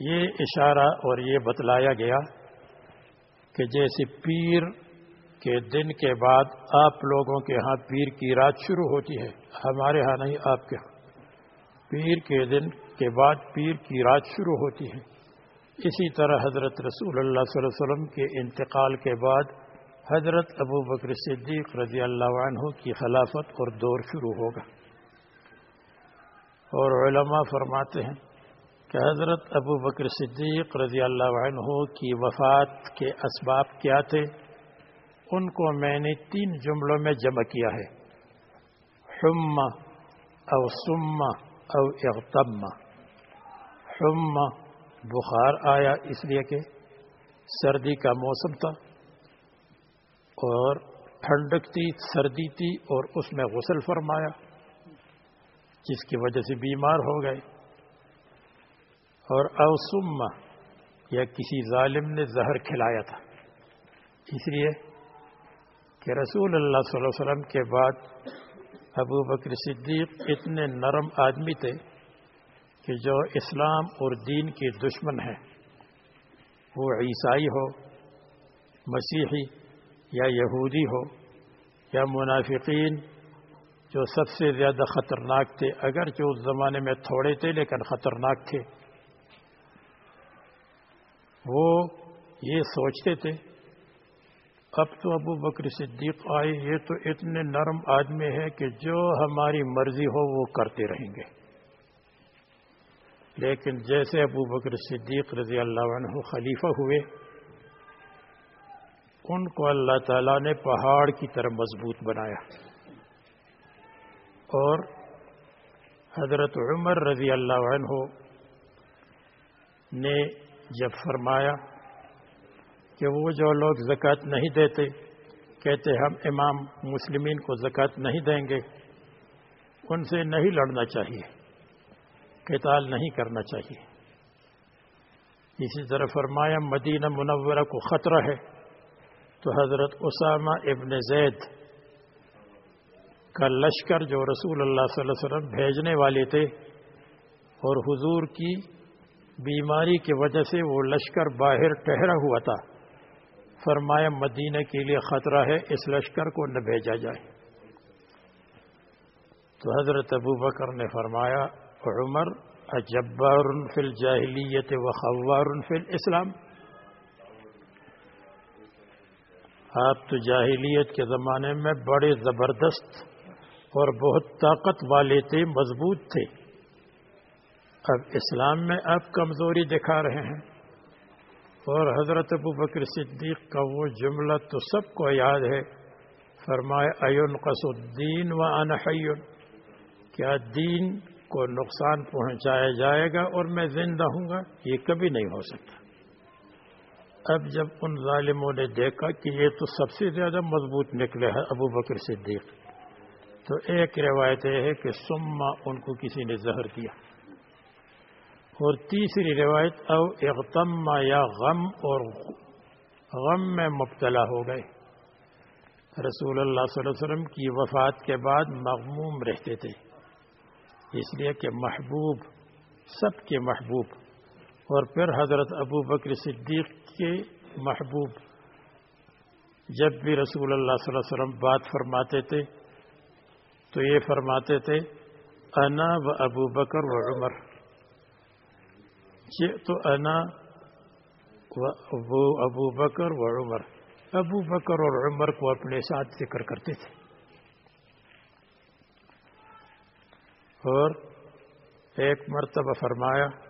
یہ اشارہ اور یہ بتلایا گیا کہ جیسے پیر کے دن کے بعد آپ لوگوں کے ہاں پیر کی رات شروع ہوتی ہے، ہمارے ہاں نہیں، آپ کے ہاں۔ پیر کے دن کے بعد پیر کی رات شروع ہوتی ہے۔ اسی طرح حضرت رسول اللہ صلی اللہ علیہ وسلم کے انتقال کے بعد حضرت ابو بکر صدیق رضی اللہ عنہ کی خلافت اور دور شروع ہوگا۔ اور علماء فرماتے ہیں کہ حضرت ابو بکر صدیق رضی اللہ عنہ کی وفات کے اسباب کیا تھے؟ ان کو میں نے تین جملوں میں جمع کیا ہے۔ حم او سم او اغتم۔ حم بخار آیا اس لیے کہ سردی کا موسم تھا۔ اور ٹھنڈک تھی، سردی تھی اور اس میں غسل فرمایا، جس کی وجہ سے بیمار ہو گئے۔ اور اوسم یا کسی ظالم نے زہر کھلایا تھا۔ اس لیے کہ رسول اللہ صلی اللہ علیہ وسلم کے بعد ابو بکر صدیق اتنے نرم آدمی تھے کہ جو اسلام اور دین کے دشمن ہیں۔ وہ عیسائی ہو، مسیحی یا یہودی ہو یا منافقین جو سب سے زیادہ خطرناک تھے اگر جو اس زمانے میں تھوڑے تھے لیکن خطرناک تھے۔ وہ یہ سوچتے تھے، اب تو ابو بکر صدیق آئے، یہ تو اتنے نرم آدمی ہے کہ جو ہماری مرضی ہو وہ کرتے رہیں گے۔ لیکن جیسے ابو بکر صدیق رضی اللہ عنہ خلیفہ ہوئے ان کو اللہ تعالیٰ نے پہاڑ کی طرح مضبوط بنایا۔ اور حضرت عمر رضی اللہ عنہ نے جب فرمایا کہ وہ جو لوگ زکوٰۃ نہیں دیتے، کہتے ہم امام مسلمین کو زکوٰۃ نہیں دیں گے، ان سے نہیں لڑنا چاہیے، قتال نہیں کرنا چاہیے۔ اسی طرح فرمایا مدینہ منورہ کو خطرہ ہے۔ تو حضرت اسامہ ابن زید کا لشکر جو رسول اللہ صلی اللہ علیہ وسلم بھیجنے والے تھے اور حضور کی بیماری کی وجہ سے وہ لشکر باہر ٹہرا ہوا تھا، فرمایا مدینہ کے لیے خطرہ ہے، اس لشکر کو نہ بھیجا جائے۔ تو حضرت ابو بکر نے فرمایا، عمر اجبار فی الجاہلیت و خوار فی الاسلام۔ آپ تو جاہلیت کے زمانے میں بڑے زبردست اور بہت طاقت والے تھے، مضبوط تھے۔ اب اسلام میں آپ کمزوری دکھا رہے ہیں۔ اور حضرت ابو بکر صدیق کا وہ جملہ تو سب کو یاد ہے۔ فرمائے ایون قص الدین و انحیون کیا دین کو نقصان پہنچایا جائے گا اور میں زندہ ہوں گا؟ یہ کبھی نہیں ہو سکتا۔ اب جب ان ظالموں نے دیکھا کہ یہ تو سب سے زیادہ مضبوط نکلے ہیں ابو بکر صدیق، تو ایک روایت یہ ہے کہ سما ان کو کسی نے زہر دیا۔ اور تیسری روایت، او اغتم یا غم، اور غم میں مبتلا ہو گئے۔ رسول اللہ صلی اللہ علیہ وسلم کی وفات کے بعد مغموم رہتے تھے، اس لیے کہ محبوب، سب کے محبوب۔ اور پھر حضرت ابو بکر صدیق کے محبوب، جب بھی رسول اللہ صلی اللہ علیہ وسلم بات فرماتے تھے، تو یہ فرماتے تھے، انا و ابو بکر و عمر۔ تو انا و ابو ابو بکر و عمر۔ ابو بکر اور عمر کو اپنے ساتھ ذکر کرتے تھے۔ اور ایک مرتبہ فرمایا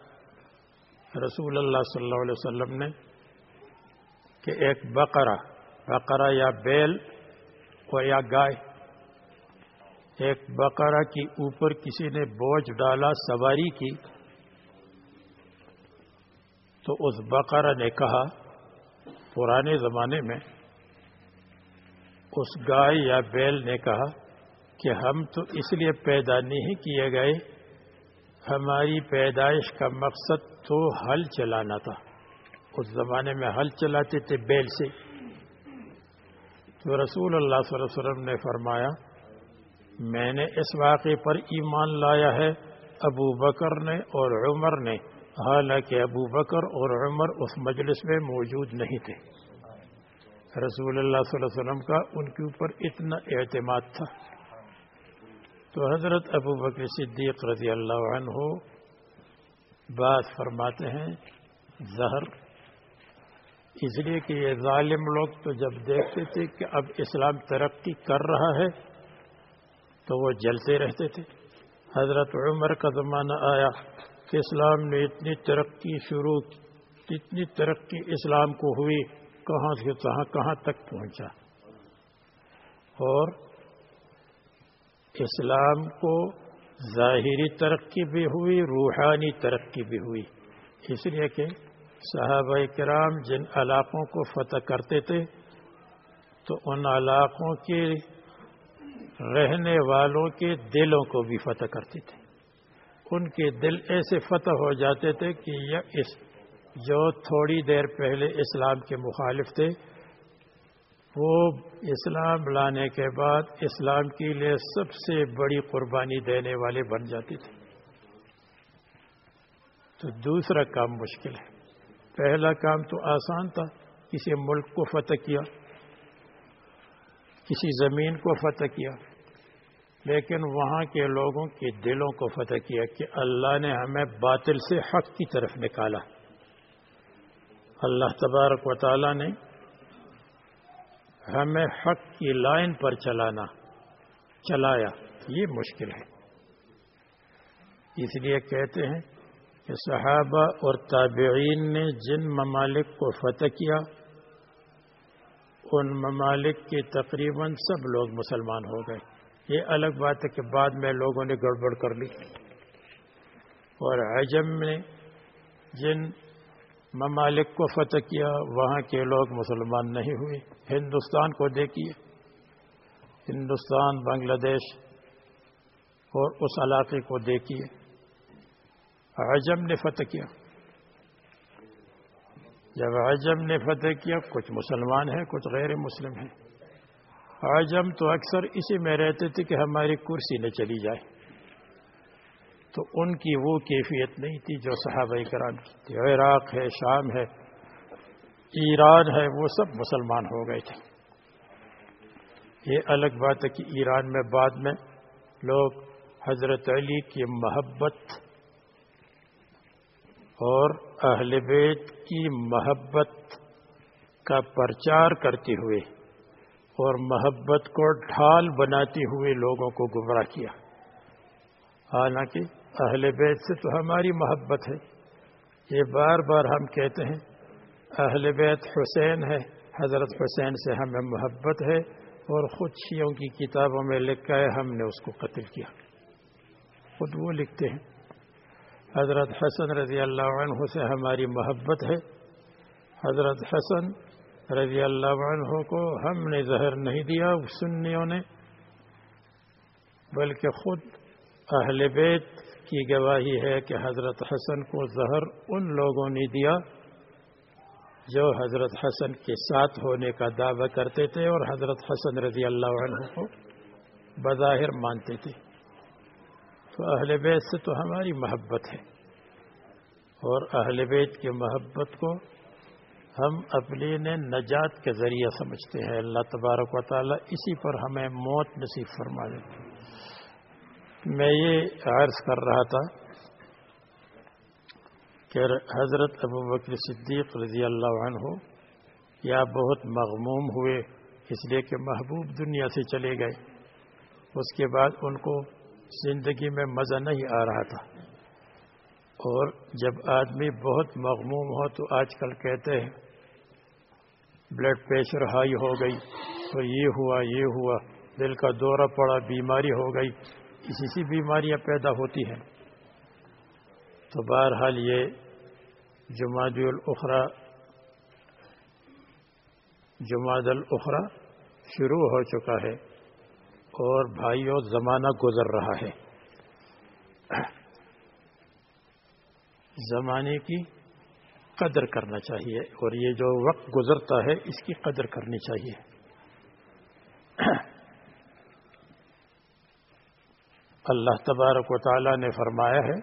رسول اللہ صلی اللہ علیہ وسلم نے کہ ایک بقرہ بقرہ یا بیل اور یا گائے، ایک بقرہ کی اوپر کسی نے بوجھ ڈالا، سواری کی، تو اس بقرہ نے کہا، پرانے زمانے میں اس گائے یا بیل نے کہا کہ ہم تو اس لیے پیدا نہیں کیے گئے، ہماری پیدائش کا مقصد تو ہل چلانا تھا۔ اس زمانے میں ہل چلاتے تھے بیل سے۔ تو رسول اللہ صلی اللہ علیہ وسلم نے فرمایا، میں نے اس واقعے پر ایمان لایا ہے۔ ابو بکر نے اور عمر نے۔ حالانکہ ابو بکر اور عمر اس مجلس میں موجود نہیں تھے۔ رسول اللہ صلی اللہ علیہ وسلم کا ان کے اوپر اتنا اعتماد تھا۔ تو حضرت ابو بکر صدیق رضی اللہ عنہ بات فرماتے ہیں، زہر۔ اس لیے کہ یہ ظالم لوگ تو جب دیکھتے تھے کہ اب اسلام ترقی کر رہا ہے، تو وہ جلتے رہتے تھے۔ حضرت عمر کا زمانہ آیا کہ اسلام نے اتنی ترقی شروع، اتنی ترقی اسلام کو ہوئی، کہاں سے، کہاں کہاں تک پہنچا۔ اور اسلام کو ظاہری ترقی بھی ہوئی، روحانی ترقی بھی ہوئی۔ اس لیے کہ صحابہ کرام جن علاقوں کو فتح کرتے تھے، تو ان علاقوں کے رہنے والوں کے دلوں کو بھی فتح کرتے تھے۔ ان کے دل ایسے فتح ہو جاتے تھے کہ یہ اس جو تھوڑی دیر پہلے اسلام کے مخالف تھے وہ اسلام لانے کے بعد اسلام کے لیے سب سے بڑی قربانی دینے والے بن جاتے تھے۔ تو دوسرا کام مشکل ہے۔ پہلا کام تو آسان تھا، کسی ملک کو فتح کیا، کسی زمین کو فتح کیا، لیکن وہاں کے لوگوں کے دلوں کو فتح کیا کہ اللہ نے ہمیں باطل سے حق کی طرف نکالا۔ اللہ تبارک و تعالی نے ہمیں حق کی لائن پر چلانا، چلایا، یہ مشکل ہے۔ اس لیے کہتے ہیں کہ صحابہ اور تابعین نے جن ممالک کو فتح کیا، ان ممالک کے تقریباً سب لوگ مسلمان ہو گئے۔ یہ الگ بات ہے کہ بعد میں لوگوں نے گڑبڑ کر لی۔ اور عجم نے جن ممالک کو فتح کیا، وہاں کے لوگ مسلمان نہیں ہوئے۔ ہندوستان کو دیکھیے۔ ہندوستان، بنگلہ دیش اور اس علاقے کو دیکھیے۔ عجم نے فتح کیا۔ جب عجم نے فتح کیا، کچھ مسلمان ہیں، کچھ غیر مسلم ہیں۔ عجم تو اکثر اسی میں رہتے تھے کہ ہماری کرسی نہ چلی جائے۔ تو ان کی وہ کیفیت نہیں تھی جو صحابہ کرام کی تھی۔ عراق ہے، شام ہے، ایران ہے، وہ سب مسلمان ہو گئے تھے۔ یہ الگ بات ہے کہ ایران میں بعد میں لوگ حضرت علی کی محبت اور اہل بیت کی محبت کا پرچار کرتے ہوئے اور محبت کو ڈھال بناتے ہوئے لوگوں کو گمراہ کیا۔ حالانکہ اہل بیت سے تو ہماری محبت ہے۔ یہ بار بار ہم کہتے ہیں، اہل بیت حسین ہے۔ حضرت حسین سے ہمیں محبت ہے اور خود شیوں کی کتابوں میں لکھا ہے، ہم نے اس کو قتل کیا۔ خود وہ لکھتے ہیں۔ حضرت حسن رضی اللہ عنہ سے ہماری محبت ہے۔ حضرت حسن رضی اللہ عنہ کو ہم نے زہر نہیں دیا سنیوں نے، بلکہ خود اہل بیت کی گواہی ہے کہ حضرت حسن کو زہر ان لوگوں نے دیا جو حضرت حسن کے ساتھ ہونے کا دعویٰ کرتے تھے اور حضرت حسن رضی اللہ عنہ کو بظاہر مانتے تھے۔ تو اہل بیت سے تو ہماری محبت ہے اور اہل بیت کی محبت کو ہم اپنی نے نجات کے ذریعہ سمجھتے ہیں۔ اللہ تبارک و تعالیٰ اسی پر ہمیں موت نصیب فرما دیتے میں یہ عرض کر رہا تھا کہ حضرت ابو بکر صدیق رضی اللہ عنہ یا بہت مغموم ہوئے، اس لیے کہ محبوب دنیا سے چلے گئے۔ اس کے بعد ان کو زندگی میں مزہ نہیں آ رہا تھا۔ اور جب آدمی بہت مغموم ہو تو آج کل کہتے ہیں بلڈ پریشر ہائی ہو گئی، تو یہ ہوا یہ ہوا، دل کا دورہ پڑا، بیماری ہو گئی۔ اسی سی بیماریاں پیدا ہوتی ہیں، تو بہرحال یہ جماعت الاخرا جماعت الاخرا شروع ہو چکا ہے اور بھائیوں زمانہ گزر رہا ہے۔ زمانے کی قدر کرنا چاہیے اور یہ جو وقت گزرتا ہے اس کی قدر کرنی چاہیے۔ اللہ تبارک و تعالی نے فرمایا ہے،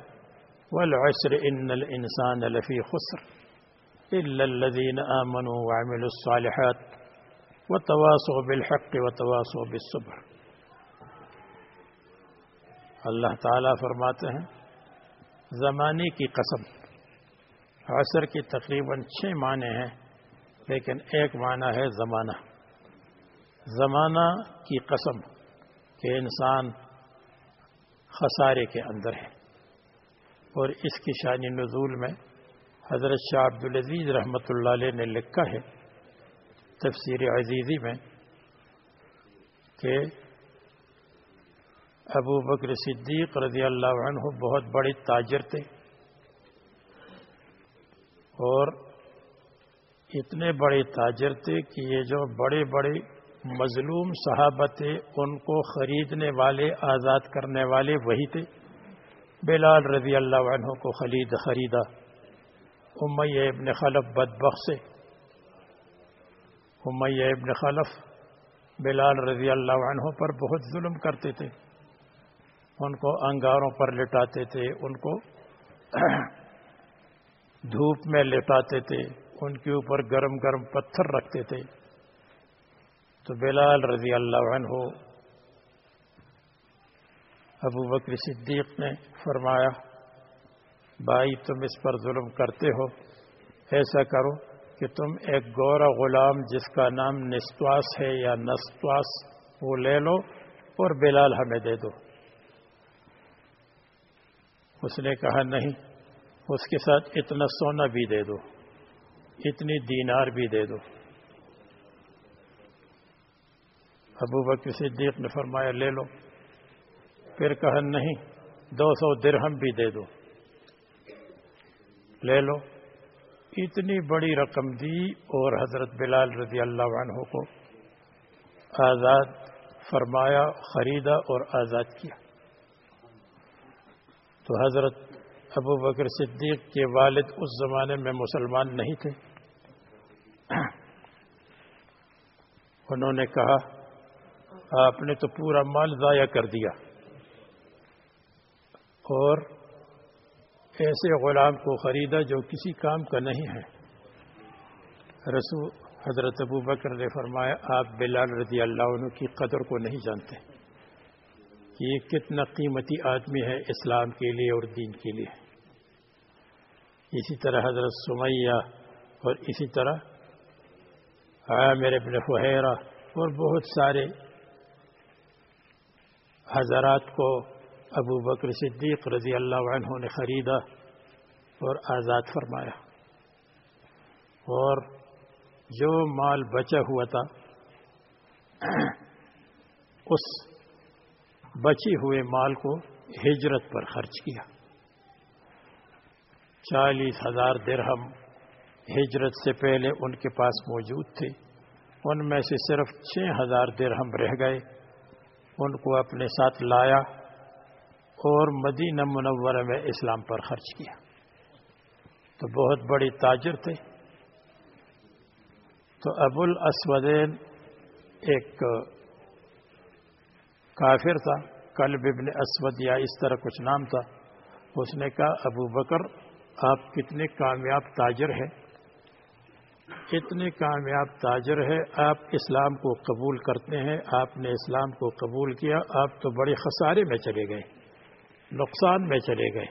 والعسر ان الانسان لفی خسر الا الذين امنوا وعملوا الصالحات وتواصوا بالحق وتواصوا بالصبر اللہ تعالیٰ فرماتے ہیں، زمانے کی قسم، عصر کی تقریباً چھ معنی ہیں، لیکن ایک معنی ہے زمانہ۔ زمانہ کی قسم کہ انسان خسارے کے اندر ہے اور اس کی شانی نزول میں حضرت شاہ عبدالعزیز رحمۃ اللہ علیہ نے لکھا ہے تفسیر عزیزی میں کہ ابو بکر صدیق رضی اللہ عنہ بہت بڑے تاجر تھے اور اتنے بڑے تاجر تھے کہ یہ جو بڑے بڑے مظلوم صحابہ تھے ان کو خریدنے والے، آزاد کرنے والے وہی تھے۔ بلال رضی اللہ عنہ کو خلید خریدا۔ امیہ ابن خلف بدبخ سے۔ امیہ ابن خلف بلال رضی اللہ عنہ پر بہت ظلم کرتے تھے۔ ان کو انگاروں پر لٹاتے تھے، ان کو دھوپ میں لٹاتے تھے، ان کے اوپر گرم گرم پتھر رکھتے تھے۔ تو بلال رضی اللہ عنہ ابو بکر صدیق نے فرمایا، بھائی تم اس پر ظلم کرتے ہو، ایسا کرو کہ تم ایک گورا غلام جس کا نام نستواس ہے یا نستواس وہ لے لو اور بلال ہمیں دے دو۔ اس نے کہا، نہیں، اس کے ساتھ اتنا سونا بھی دے دو، اتنی دینار بھی دے دو۔ ابو بکر صدیق نے فرمایا، لے لو۔ پھر کہا، نہیں، دو سو درہم بھی دے دو۔ لے لو۔ اتنی بڑی رقم دی اور حضرت بلال رضی اللہ عنہ کو آزاد فرمایا، خریدا اور آزاد کیا۔ تو حضرت ابو بکر صدیق کے والد اس زمانے میں مسلمان نہیں تھے۔ انہوں نے کہا آپ نے تو پورا مال ضائع کر دیا۔ اور ایسے غلام کو خریدا جو کسی کام کا نہیں ہے۔ رسول حضرت ابو بکر نے فرمایا، آپ بلال رضی اللہ عنہ کی قدر کو نہیں جانتے۔ کہ یہ کتنا قیمتی آدمی ہے اسلام کے لیے اور دین کے لیے۔ اسی طرح حضرت سمیہ اور اسی طرح عامر ابن فہیرہ اور بہت سارے حضرات کو ابو بکر صدیق رضی اللہ عنہ نے خریدا اور آزاد فرمایا۔ اور جو مال بچا ہوا تھا، اس بچے ہوئے مال کو ہجرت پر خرچ کیا۔ چالیس ہزار درہم ہجرت سے پہلے ان کے پاس موجود تھے۔ ان میں سے صرف چھ ہزار درہم رہ گئے۔ ان کو اپنے ساتھ لایا اور مدینہ منورہ میں اسلام پر خرچ کیا۔ تو بہت بڑی تاجر تھے۔ تو ابو الاسودین ایک کافر تھا، کلب ابن اسود یا اس طرح کچھ نام تھا۔ اس نے کہا، ابو بکر، آپ کتنے کامیاب تاجر ہیں۔ اتنے کامیاب تاجر ہے آپ اسلام کو قبول کرتے ہیں، آپ نے اسلام کو قبول کیا، آپ تو بڑے خسارے میں چلے گئے، نقصان میں چلے گئے۔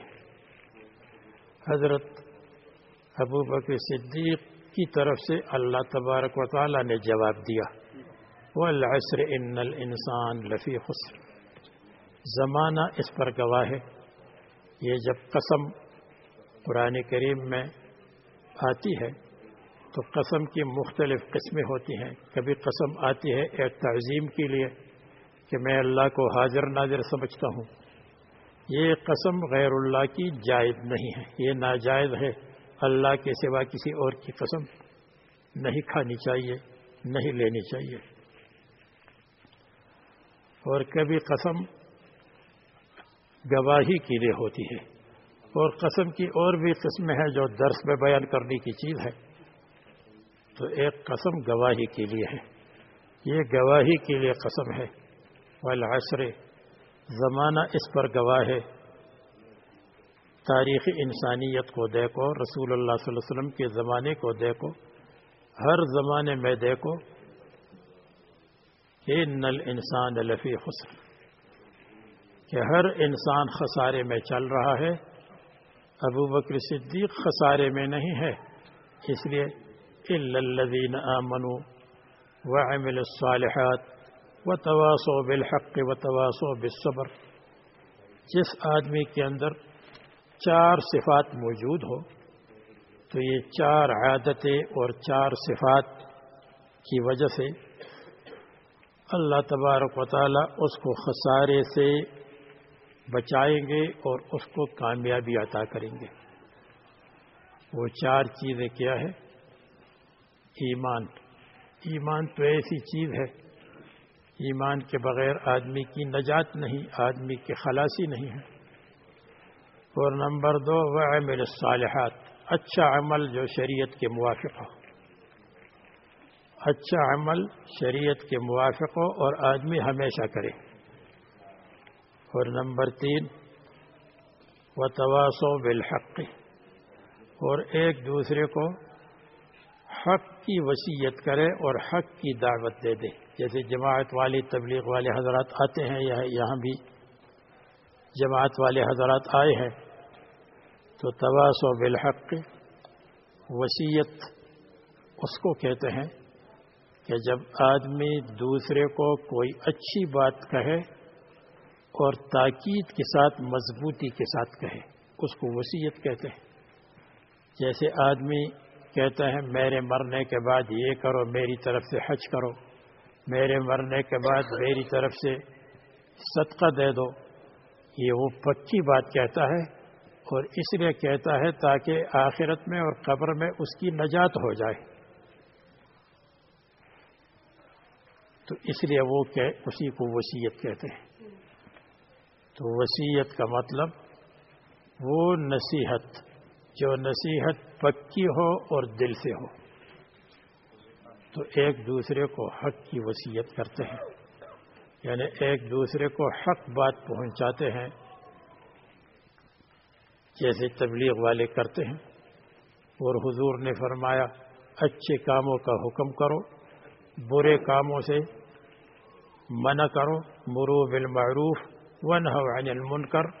حضرت ابو بکر صدیق کی طرف سے اللہ تبارک و تعالی نے جواب دیا والعصر ان الانسان لفی خسر۔ زمانہ اس پر گواہ ہے۔ یہ جب قسم قرآن کریم میں آتی ہے تو قسم کی مختلف قسمیں ہوتی ہیں۔ کبھی قسم آتی ہے ایک تعظیم کے لیے کہ میں اللہ کو حاضر ناظر سمجھتا ہوں۔ یہ قسم غیر اللہ کی جائز نہیں ہے۔ یہ ناجائز ہے۔ اللہ کے سوا کسی اور کی قسم نہیں کھانی چاہیے، نہیں لینی چاہیے۔ اور کبھی قسم گواہی کے لیے ہوتی ہے۔ اور قسم کی اور بھی قسمیں ہیں جو درس میں بیان کرنے کی چیز ہے۔ تو ایک قسم گواہی کے لیے ہے۔ یہ گواہی کے لیے قسم ہے۔ والعصر، زمانہ اس پر گواہ ہے۔ تاریخ انسانیت کو دیکھو، رسول اللہ صلی اللہ علیہ وسلم کے زمانے کو دیکھو۔ ہر زمانے میں دیکھو۔ کہ نل انسان لفی خسر۔ کہ ہر انسان خسارے میں چل رہا ہے۔ ابو بکر صدیق خسارے میں نہیں ہے۔ اس لیے الذین آمنوا وعمل الصالحات و بالحق و بالصبر جس آدمی کے اندر چار صفات موجود ہو، تو یہ چار عادتیں اور چار صفات کی وجہ سے اللہ تبارک و تعالی اس کو خسارے سے بچائیں گے اور اس کو کامیابی عطا کریں گے۔ وہ چار چیزیں کیا ہے ایمان۔ ایمان تو ایسی چیز ہے، ایمان کے بغیر آدمی کی نجات نہیں، آدمی کی خلاصی نہیں ہے۔ اور نمبر دو وہ عمل الصالحات۔ اچھا عمل جو شریعت کے موافق ہو۔ اچھا عمل شریعت کے موافق ہو اور آدمی ہمیشہ کرے۔ اور نمبر تین و تواسو بالحق۔ اور ایک دوسرے کو حق کی وصیت کرے اور حق کی دعوت دے دے۔ جیسے جماعت والی، تبلیغ والے حضرات آتے ہیں یہاں بھی جماعت والے حضرات آئے ہیں۔ تو تواس و بالحق وسیعت اس کو کہتے ہیں کہ جب آدمی دوسرے کو کوئی اچھی بات کہے اور تاکید کے ساتھ، مضبوطی کے ساتھ کہے، اس کو وسیعت کہتے ہیں۔ جیسے آدمی کہتا ہے، میرے مرنے کے بعد یہ کرو، میری طرف سے حج کرو. میرے مرنے کے بعد میری طرف سے صدقہ دے دو. یہ وہ پکی بات کہتا ہے اور اس لیے کہتا ہے تاکہ آخرت میں اور قبر میں اس کی نجات ہو جائے. تو اس لیے وہ کہ اسی کو وسیعت کہتے ہیں. تو وسیعت کا مطلب وہ نصیحت جو نصیحت پکی ہو اور دل سے ہو، تو ایک دوسرے کو حق کی وصیت کرتے ہیں۔ یعنی ایک دوسرے کو حق بات پہنچاتے ہیں، جیسے تبلیغ والے کرتے ہیں۔ اور حضور نے فرمایا، اچھے کاموں کا حکم کرو، برے کاموں سے منع کرو، مرو بالمعروف، ونہو عن المنکر۔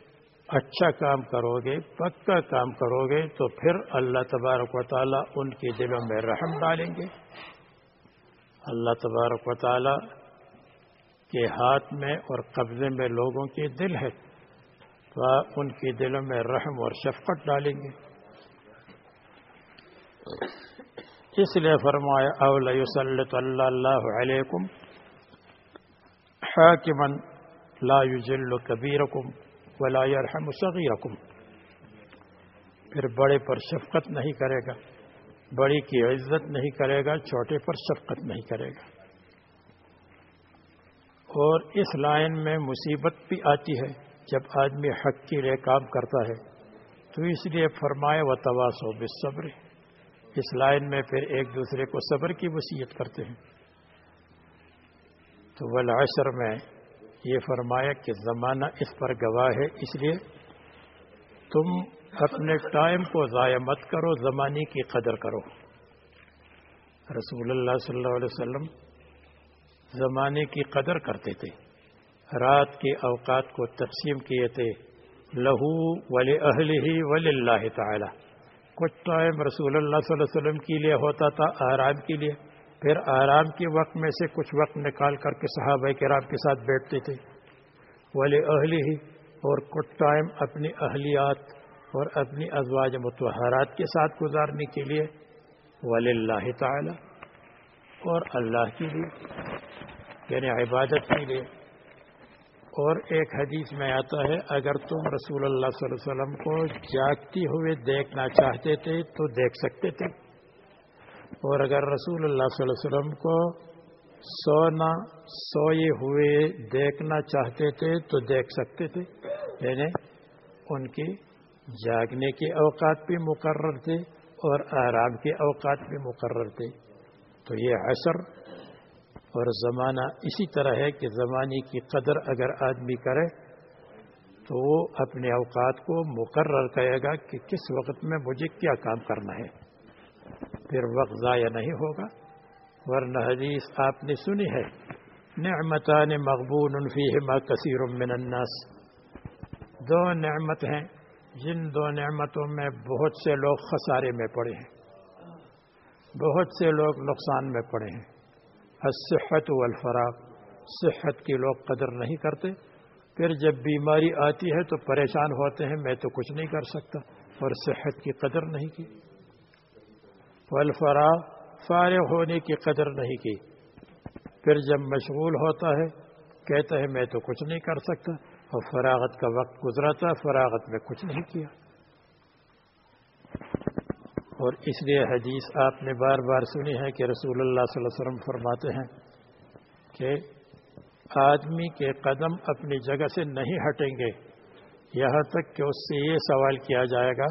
اچھا کام کرو گے، پکا کام کرو گے، تو پھر اللہ تبارک و تعالیٰ ان کے دلوں میں رحم ڈالیں گے۔ اللہ تبارک و تعالیٰ کے ہاتھ میں اور قبضے میں لوگوں کے دل ہے تو ان کے دلوں میں رحم اور شفقت ڈالیں گے۔ اس لیے فرمایا، اول یسلط اللہ اللہ علیکم حاکمن لا یجل کبیرکم۔ ولا یرحم صغیرکم پھر بڑے پر شفقت نہیں کرے گا۔ بڑی کی عزت نہیں کرے گا، چھوٹے پر شفقت نہیں کرے گا۔ اور اس لائن میں مصیبت بھی آتی ہے۔ جب آدمی حق کے لیے کام کرتا ہے، تو اس لیے فرمائے و تواس و بصبر اس لائن میں پھر ایک دوسرے کو صبر کی وصیت کرتے ہیں۔ تو والعشر میں یہ فرمایا کہ زمانہ اس پر گواہ ہے، اس لیے تم اپنے ٹائم کو ضائع مت کرو زمانے کی قدر کرو۔ رسول اللہ صلی اللہ علیہ وسلم زمانے کی قدر کرتے تھے۔ رات کے اوقات کو تقسیم کیے تھے۔ لہو ولی اہل ہی ولی اللہ تعالی۔ کچھ ٹائم رسول اللہ صلی اللہ علیہ وسلم کے لیے ہوتا تھا، آرام کے لیے۔ پھر آرام کے وقت میں سے کچھ وقت نکال کر کے صحابہ کرام کے ساتھ بیٹھتے تھے۔ ولی اہلی ہی اور کچھ ٹائم اپنی اہلیات اور اپنی ازواج متحرات کے ساتھ گزارنے کے لیے۔ ولی اللہ تعالی اور اللہ کے لیے یعنی عبادت کے لیے۔ اور ایک حدیث میں آتا ہے، اگر تم رسول اللہ صلی اللہ علیہ وسلم کو جاگتی ہوئے دیکھنا چاہتے تھے تو دیکھ سکتے تھے۔ اور اگر رسول اللہ صلی اللہ علیہ وسلم کو سونا سوئے ہوئے دیکھنا چاہتے تھے تو دیکھ سکتے تھے۔ یعنی ان کی جاگنے کے اوقات بھی مقرر تھے اور آرام کے اوقات بھی مقرر تھے۔ تو یہ اثر اور زمانہ اسی طرح ہے کہ زمانے کی قدر اگر آدمی کرے تو وہ اپنے اوقات کو مقرر کرے گا کہ کس وقت میں مجھے کیا کام کرنا ہے۔ پھر وقت ضائع نہیں ہوگا، ورنہ حدیث آپ نے سنی ہے، نعمتان مقبول فیہما کثیر من الناس۔ دو نعمت ہیں، جن دو نعمتوں میں بہت سے لوگ خسارے میں پڑے ہیں۔ بہت سے لوگ نقصان میں پڑے ہیں۔ الصحت والفراغ صحت کی لوگ قدر نہیں کرتے۔ پھر جب بیماری آتی ہے تو پریشان ہوتے ہیں، میں تو کچھ نہیں کر سکتا، اور صحت کی قدر نہیں کی۔ والفراغ فارغ ہونے کی قدر نہیں کی۔ پھر جب مشغول ہوتا ہے، کہتا ہے، میں تو کچھ نہیں کر سکتا۔ اور فراغت کا وقت گزرا تھا فراغت میں کچھ نہیں کیا۔ اور اس لیے حدیث آپ نے بار بار سنی ہے کہ رسول اللہ صلی اللہ علیہ وسلم فرماتے ہیں کہ آدمی کے قدم اپنی جگہ سے نہیں ہٹیں گے۔ یہاں تک کہ اس سے یہ سوال کیا جائے گا،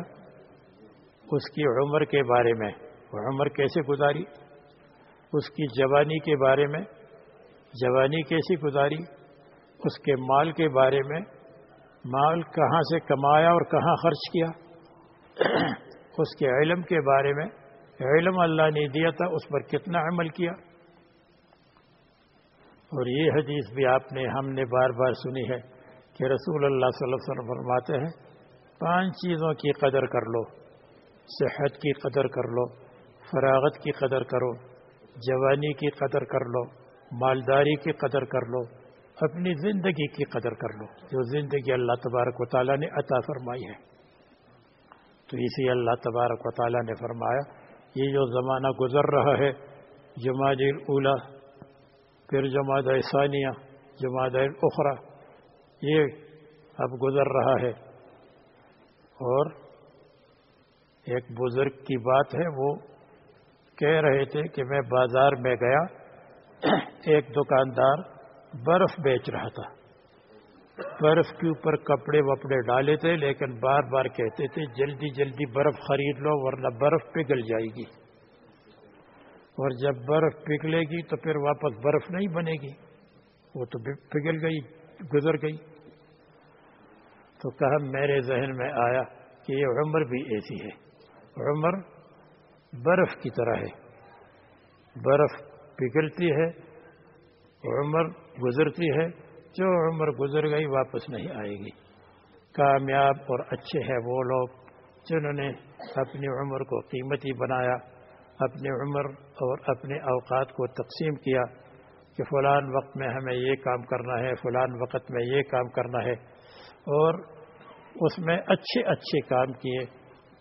اس کی عمر کے بارے میں۔ وہ عمر کیسے گزاری؟ اس کی جوانی کے بارے میں، جوانی کیسی گزاری؟ اس کے مال کے بارے میں، مال کہاں سے کمایا اور کہاں خرچ کیا؟ اس کے علم کے بارے میں، علم اللہ نے دیا تھا، اس پر کتنا عمل کیا؟ اور یہ حدیث بھی آپ نے، ہم نے بار بار سنی ہے کہ رسول اللہ صلی اللہ علیہ وسلم فرماتے ہیں، پانچ چیزوں کی قدر کر لو، صحت کی قدر کر لو فراغت کی قدر کرو، جوانی کی قدر کر لو، مالداری کی قدر کر لو، اپنی زندگی کی قدر کر لو۔ جو زندگی اللہ تبارک و تعالیٰ نے عطا فرمائی ہے۔ تو اسی اللہ تبارک و تعالیٰ نے فرمایا، یہ جو زمانہ گزر رہا ہے جماعت اولا پھر جماعت ثانیہ جماعت اخرا یہ اب گزر رہا ہے۔ اور ایک بزرگ کی بات ہے، وہ کہہ رہے تھے کہ میں بازار میں گیا، ایک دکاندار برف بیچ رہا تھا۔ برف کے اوپر کپڑے وپڑے ڈالے تھے، لیکن بار بار کہتے تھے، جلدی جلدی برف خرید لو، ورنہ برف پگھل جائے گی۔ اور جب برف پگھلے گی تو پھر واپس برف نہیں بنے گی۔ وہ تو پگھل گئی، گزر گئی۔ تو کہا، میرے ذہن میں آیا کہ یہ عمر بھی ایسی ہے۔ عمر برف کی طرح ہے۔ برف پگھلتی ہے، عمر گزرتی ہے، جو عمر گزر گئی واپس نہیں آئے گی۔ کامیاب اور اچھے ہیں وہ لوگ جنہوں نے اپنی عمر کو قیمتی بنایا، اپنی عمر اور اپنے اوقات کو تقسیم کیا کہ فلان وقت میں ہمیں یہ کام کرنا ہے، فلان وقت میں یہ کام کرنا ہے۔ اور اس میں اچھے اچھے کام کیے،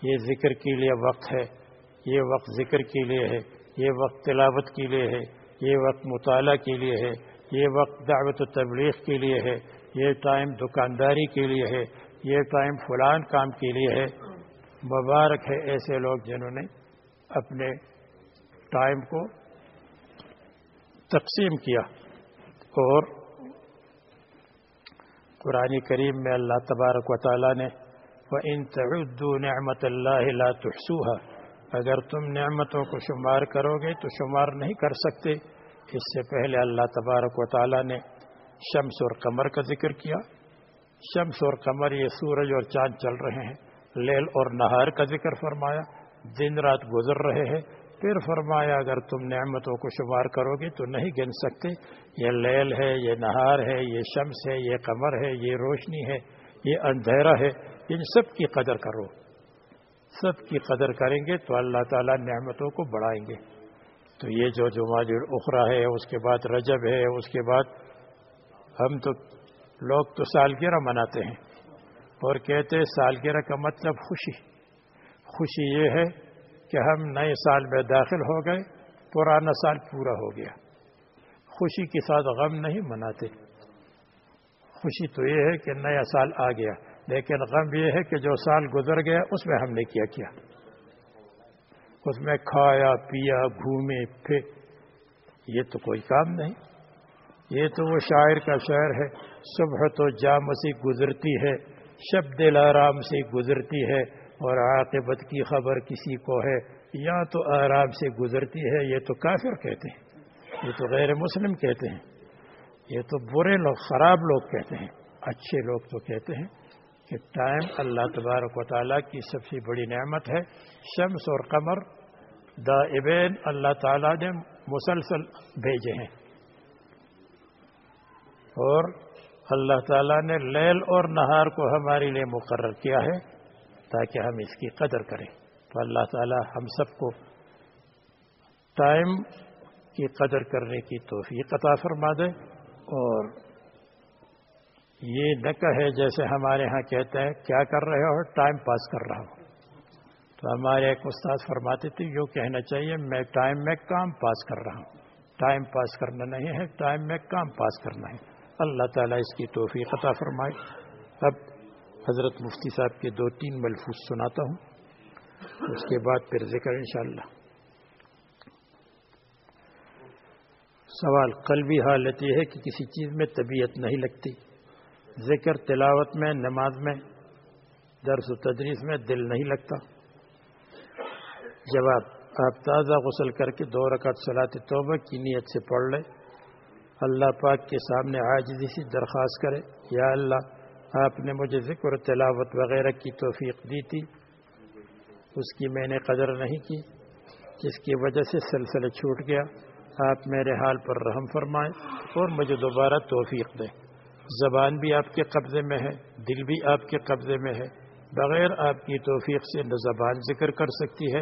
یہ ذکر کے لیے وقت ہے۔ یہ وقت ذکر کے لیے ہے، یہ وقت تلاوت کے لیے ہے، یہ وقت مطالعہ کے لیے ہے، یہ وقت دعوت و تبلیغ کے لیے ہے، یہ ٹائم دکانداری کے لیے ہے، یہ ٹائم فلان کام کے لیے ہے۔ مبارک ہے ایسے لوگ جنہوں نے اپنے ٹائم کو تقسیم کیا۔ اور قرآن کریم میں اللہ تبارک و تعالیٰ نے، وَإِن تَعُدُّوا نِعْمَةَ اللَّهِ لَا تُحْسُوهَا اگر تم نعمتوں کو شمار کرو گے تو شمار نہیں کر سکتے۔ اس سے پہلے اللہ تبارک و تعالی نے شمس اور قمر کا ذکر کیا۔ شمس اور قمر یہ سورج اور چاند چل رہے ہیں۔ لیل اور نہار کا ذکر فرمایا۔ دن رات گزر رہے ہیں۔ پھر فرمایا، اگر تم نعمتوں کو شمار کرو گے تو نہیں گن سکتے۔ یہ لیل ہے، یہ نہار ہے، یہ شمس ہے، یہ قمر ہے، یہ روشنی ہے، یہ اندھیرا ہے۔ ان سب کی قدر کرو۔ سب کی قدر کریں گے تو اللہ تعالیٰ نعمتوں کو بڑھائیں گے۔ تو یہ جو جماج اخرا ہے، اس کے بعد رجب ہے، اس کے بعد ہم تو لوگ تو سالگرہ مناتے ہیں۔ اور کہتے ہیں سالگرہ کا مطلب خوشی۔ خوشی یہ ہے کہ ہم نئے سال میں داخل ہو گئے، پرانا سال پورا ہو گیا۔ خوشی کے ساتھ غم نہیں مناتے۔ خوشی تو یہ ہے کہ نیا سال آ گیا۔ لیکن غم یہ ہے کہ جو سال گزر گیا اس میں ہم نے کیا کیا۔ اس میں کھایا، پیا، گھومے پھر یہ تو کوئی کام نہیں۔ یہ تو وہ شاعر کا شعر ہے، صبح تو جام سے گزرتی ہے شب دل آرام سے گزرتی ہے اور عاقبت کی خبر کسی کو ہے۔ یا تو آرام سے گزرتی ہے، یہ تو کافر کہتے ہیں۔ یہ تو غیر مسلم کہتے ہیں۔ یہ تو برے لوگ، خراب لوگ کہتے ہیں۔ اچھے لوگ تو کہتے ہیں۔ کہ ٹائم اللہ تبارک و تعالیٰ کی سب سے بڑی نعمت ہے۔ شمس اور قمر دا ابین اللہ تعالیٰ نے مسلسل بھیجے ہیں۔ اور اللہ تعالیٰ نے لیل اور نہار کو ہمارے لیے مقرر کیا ہے تاکہ ہم اس کی قدر کریں۔ تو اللہ تعالیٰ ہم سب کو ٹائم کی قدر کرنے کی توفیق عطا فرما دے اور یہ نہ کہے جیسے ہمارے ہاں کہتے ہیں کیا کر رہے ہو؟ ٹائم پاس کر رہا ہوں. تو ہمارے ایک استاد فرماتے تھے، یوں کہنا چاہیے، میں ٹائم میں کام پاس کر رہا ہوں۔ ٹائم پاس کرنا نہیں ہے ٹائم میں کام پاس کرنا ہے۔ اللہ تعالیٰ اس کی توفیق عطا فرمائے۔ اب حضرت مفتی صاحب کے دو تین ملفوظ سناتا ہوں۔ اس کے بعد پھر ذکر انشاءاللہ۔ سوال قلبی حالت یہ ہے کہ کسی چیز میں طبیعت نہیں لگتی۔ ذکر تلاوت میں، نماز میں، درس و تدریس میں دل نہیں لگتا۔ جواب آپ تازہ غسل کر کے دو رکعت صلاح توبہ کی نیت سے پڑھ لیں، اللہ پاک کے سامنے عاجزی سی درخواست کرے، یا اللہ، آپ نے مجھے ذکر تلاوت وغیرہ کی توفیق دی تھی، اس کی میں نے قدر نہیں کی، جس کی وجہ سے سلسلہ چھوٹ گیا۔ آپ میرے حال پر رحم فرمائیں اور مجھے دوبارہ توفیق دیں۔ زبان بھی آپ کے قبضے میں ہے، دل بھی آپ کے قبضے میں ہے۔ بغیر آپ کی توفیق سے نہ زبان ذکر کر سکتی ہے،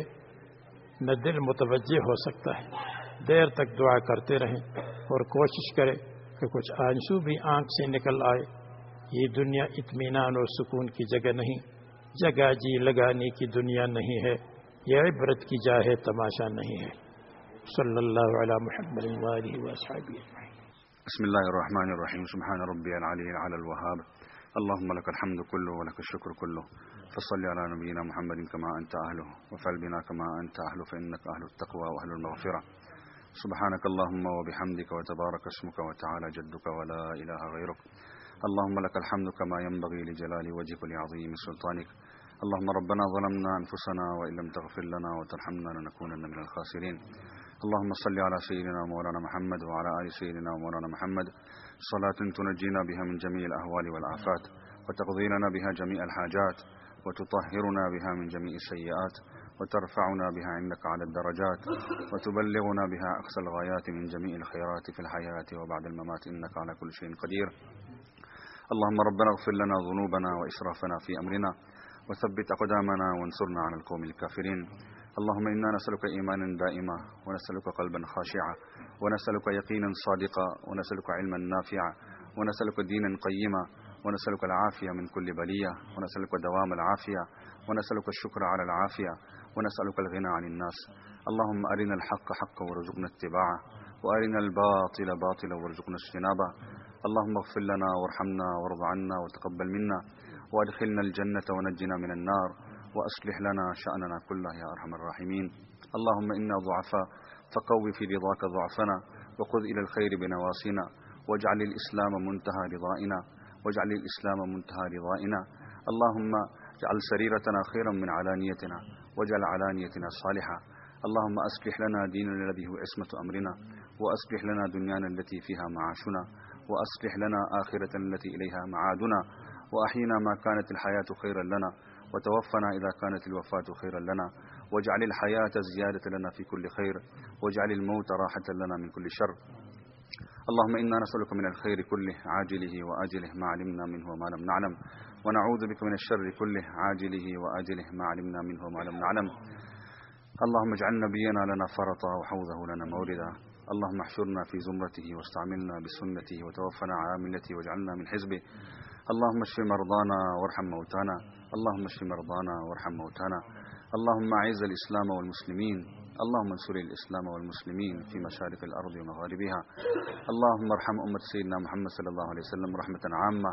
نہ دل متوجہ ہو سکتا ہے۔ دیر تک دعا کرتے رہیں اور کوشش کریں کہ کچھ آنسو بھی آنکھ سے نکل آئے۔ یہ دنیا اطمینان اور سکون کی جگہ نہیں، جگہ جی لگانے کی دنیا نہیں ہے۔ یہ عبرت کی جا ہے تماشا نہیں ہے۔ صلی اللہ علیہ محمد بسم الله الرحمن الرحيم. سبحان ربي العلي على الوهاب. اللهم لك الحمد كله ولك الشكر كله. فصل على نبينا محمد كما أنت أهله وفعل بنا كما أنت أهله فإنك أهل التقوى وأهل المغفرة. سبحانك اللهم وبحمدك وتبارك اسمك وتعالى جدك ولا إله غيرك. اللهم لك الحمد كما ينبغي لجلال وجهك لعظيم سلطانك. اللهم ربنا ظلمنا أنفسنا وإن لم تغفر لنا وترحمنا لنكونن من الخاسرين. اللهم صل على سيدنا مولانا محمد وعلى آل سيدنا مولانا محمد. صلاة تنجينا بها من جميع الأهوال والآفات وتقضي لنا بها جميع الحاجات وتطهرنا بها من جميع السيئات وترفعنا بها عندك على الدرجات وتبلغنا بها أقصى الغايات من جميع الخيرات في الحياة وبعد الممات. إنك على كل شيء قدير. اللهم ربنا اغفر لنا ذنوبنا وإسرافنا في أمرنا وثبت أقدامنا وانصرنا على القوم الكافرين. اللهم إنا نسألك إيمانا دائما ونسألك قلبا خاشعا ونسألك يقينا صادقا ونسألك علما نافعا ونسألك دينا قيما ونسألك العافية من كل بلية ونسألك دوام العافية ونسألك الشكر على العافية ونسألك الغنى عن الناس. اللهم أرنا الحق حقا وارزقنا اتباعه وأرنا الباطل باطلا وارزقنا اجتنابه. اللهم اغفر لنا وارحمنا وارض عنا وتقبل منا وأدخلنا الجنة ونجنا من النار. وأصلح لنا شأننا كله يا أرحم الراحمين. اللهم إنا ضعفاء فقوي في رضاك ضعفنا وخذ إلى الخير بنواصينا واجعل الإسلام منتهى رضائنا واجعل الإسلام منتهى رضائنا اللهم اجعل سريرتنا خيرا من علانيتنا واجعل علانيتنا صالحة. اللهم أصلح لنا ديننا الذي هو عصمة أمرنا وأصلح لنا دنيانا التي فيها معاشنا وأصلح لنا آخرة التي إليها معادنا. وأحينا ما كانت الحياة خيرا لنا وتوفنا إذا كانت الوفاة خيرا لنا. واجعل الحياة زيادة لنا في كل خير. واجعل الموت راحة لنا من كل شر. اللهم إنا نسألك من الخير كله عاجله وآجله ما علمنا منه وما لم نعلم. ونعوذ بك من الشر كله عاجله وآجله ما علمنا منه وما لم نعلم. اللهم اجعل نبينا لنا فرطا وحوضه لنا موردا. اللهم احشرنا في زمرته واستعملنا بسنته وتوفنا على ملته واجعلنا من حزبه. اللهم اشف مرضانا وارحم موتانا. اللهم اشف مرضانا وارحم موتانا. اللهم اعز الإسلام والمسلمين. اللهم انصر الإسلام والمسلمين في مشارق الأرض ومغاربها. اللهم ارحم أمة سيدنا محمد صلى الله عليه وسلم رحمة عامة.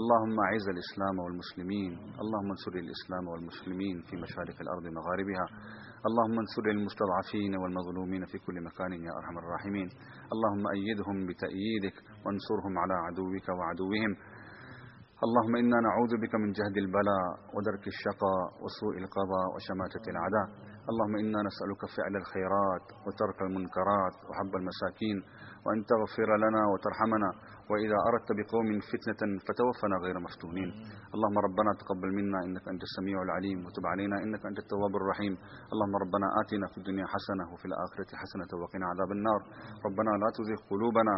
اللهم اعز الإسلام والمسلمين. اللهم انصر الإسلام والمسلمين في مشارق الأرض ومغاربها. اللهم انصر المستضعفين والمظلومين في كل مكان يا أرحم الراحمين. اللهم أيدهم بتأييدك وانصرهم على عدوك وعدوهم. اللهم إنا نعوذ بك من جهد البلاء ودرك الشقاء وسوء القضاء وشماتة العداء اللهم إنا نسألك فعل الخيرات وترك المنكرات وحب المساكين وأن تغفر لنا وترحمنا. وإذا أردت بقوم فتنة فتوفنا غير مفتونين. اللهم ربنا تقبل منا إنك أنت السميع العليم وتب علينا إنك أنت التواب الرحيم. اللهم ربنا آتنا في الدنيا حسنة وفي الآخرة حسنة وقنا عذاب النار. ربنا لا تزغ قلوبنا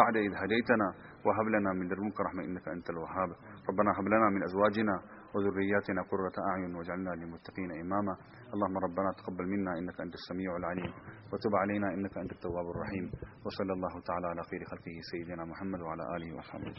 بعد إذ هديتنا وهب لنا من لدنك رحمة إنك أنت الوهاب. ربنا هب لنا من أزواجنا وذرياتنا قرة أعين واجعلنا للمتقين إماما. اللهم ربنا تقبل منا إنك أنت السميع العليم وتب علينا إنك أنت التواب الرحيم. وصلى الله تعالى على خير خلقه سيدنا محمد وعلى آله وصحبه.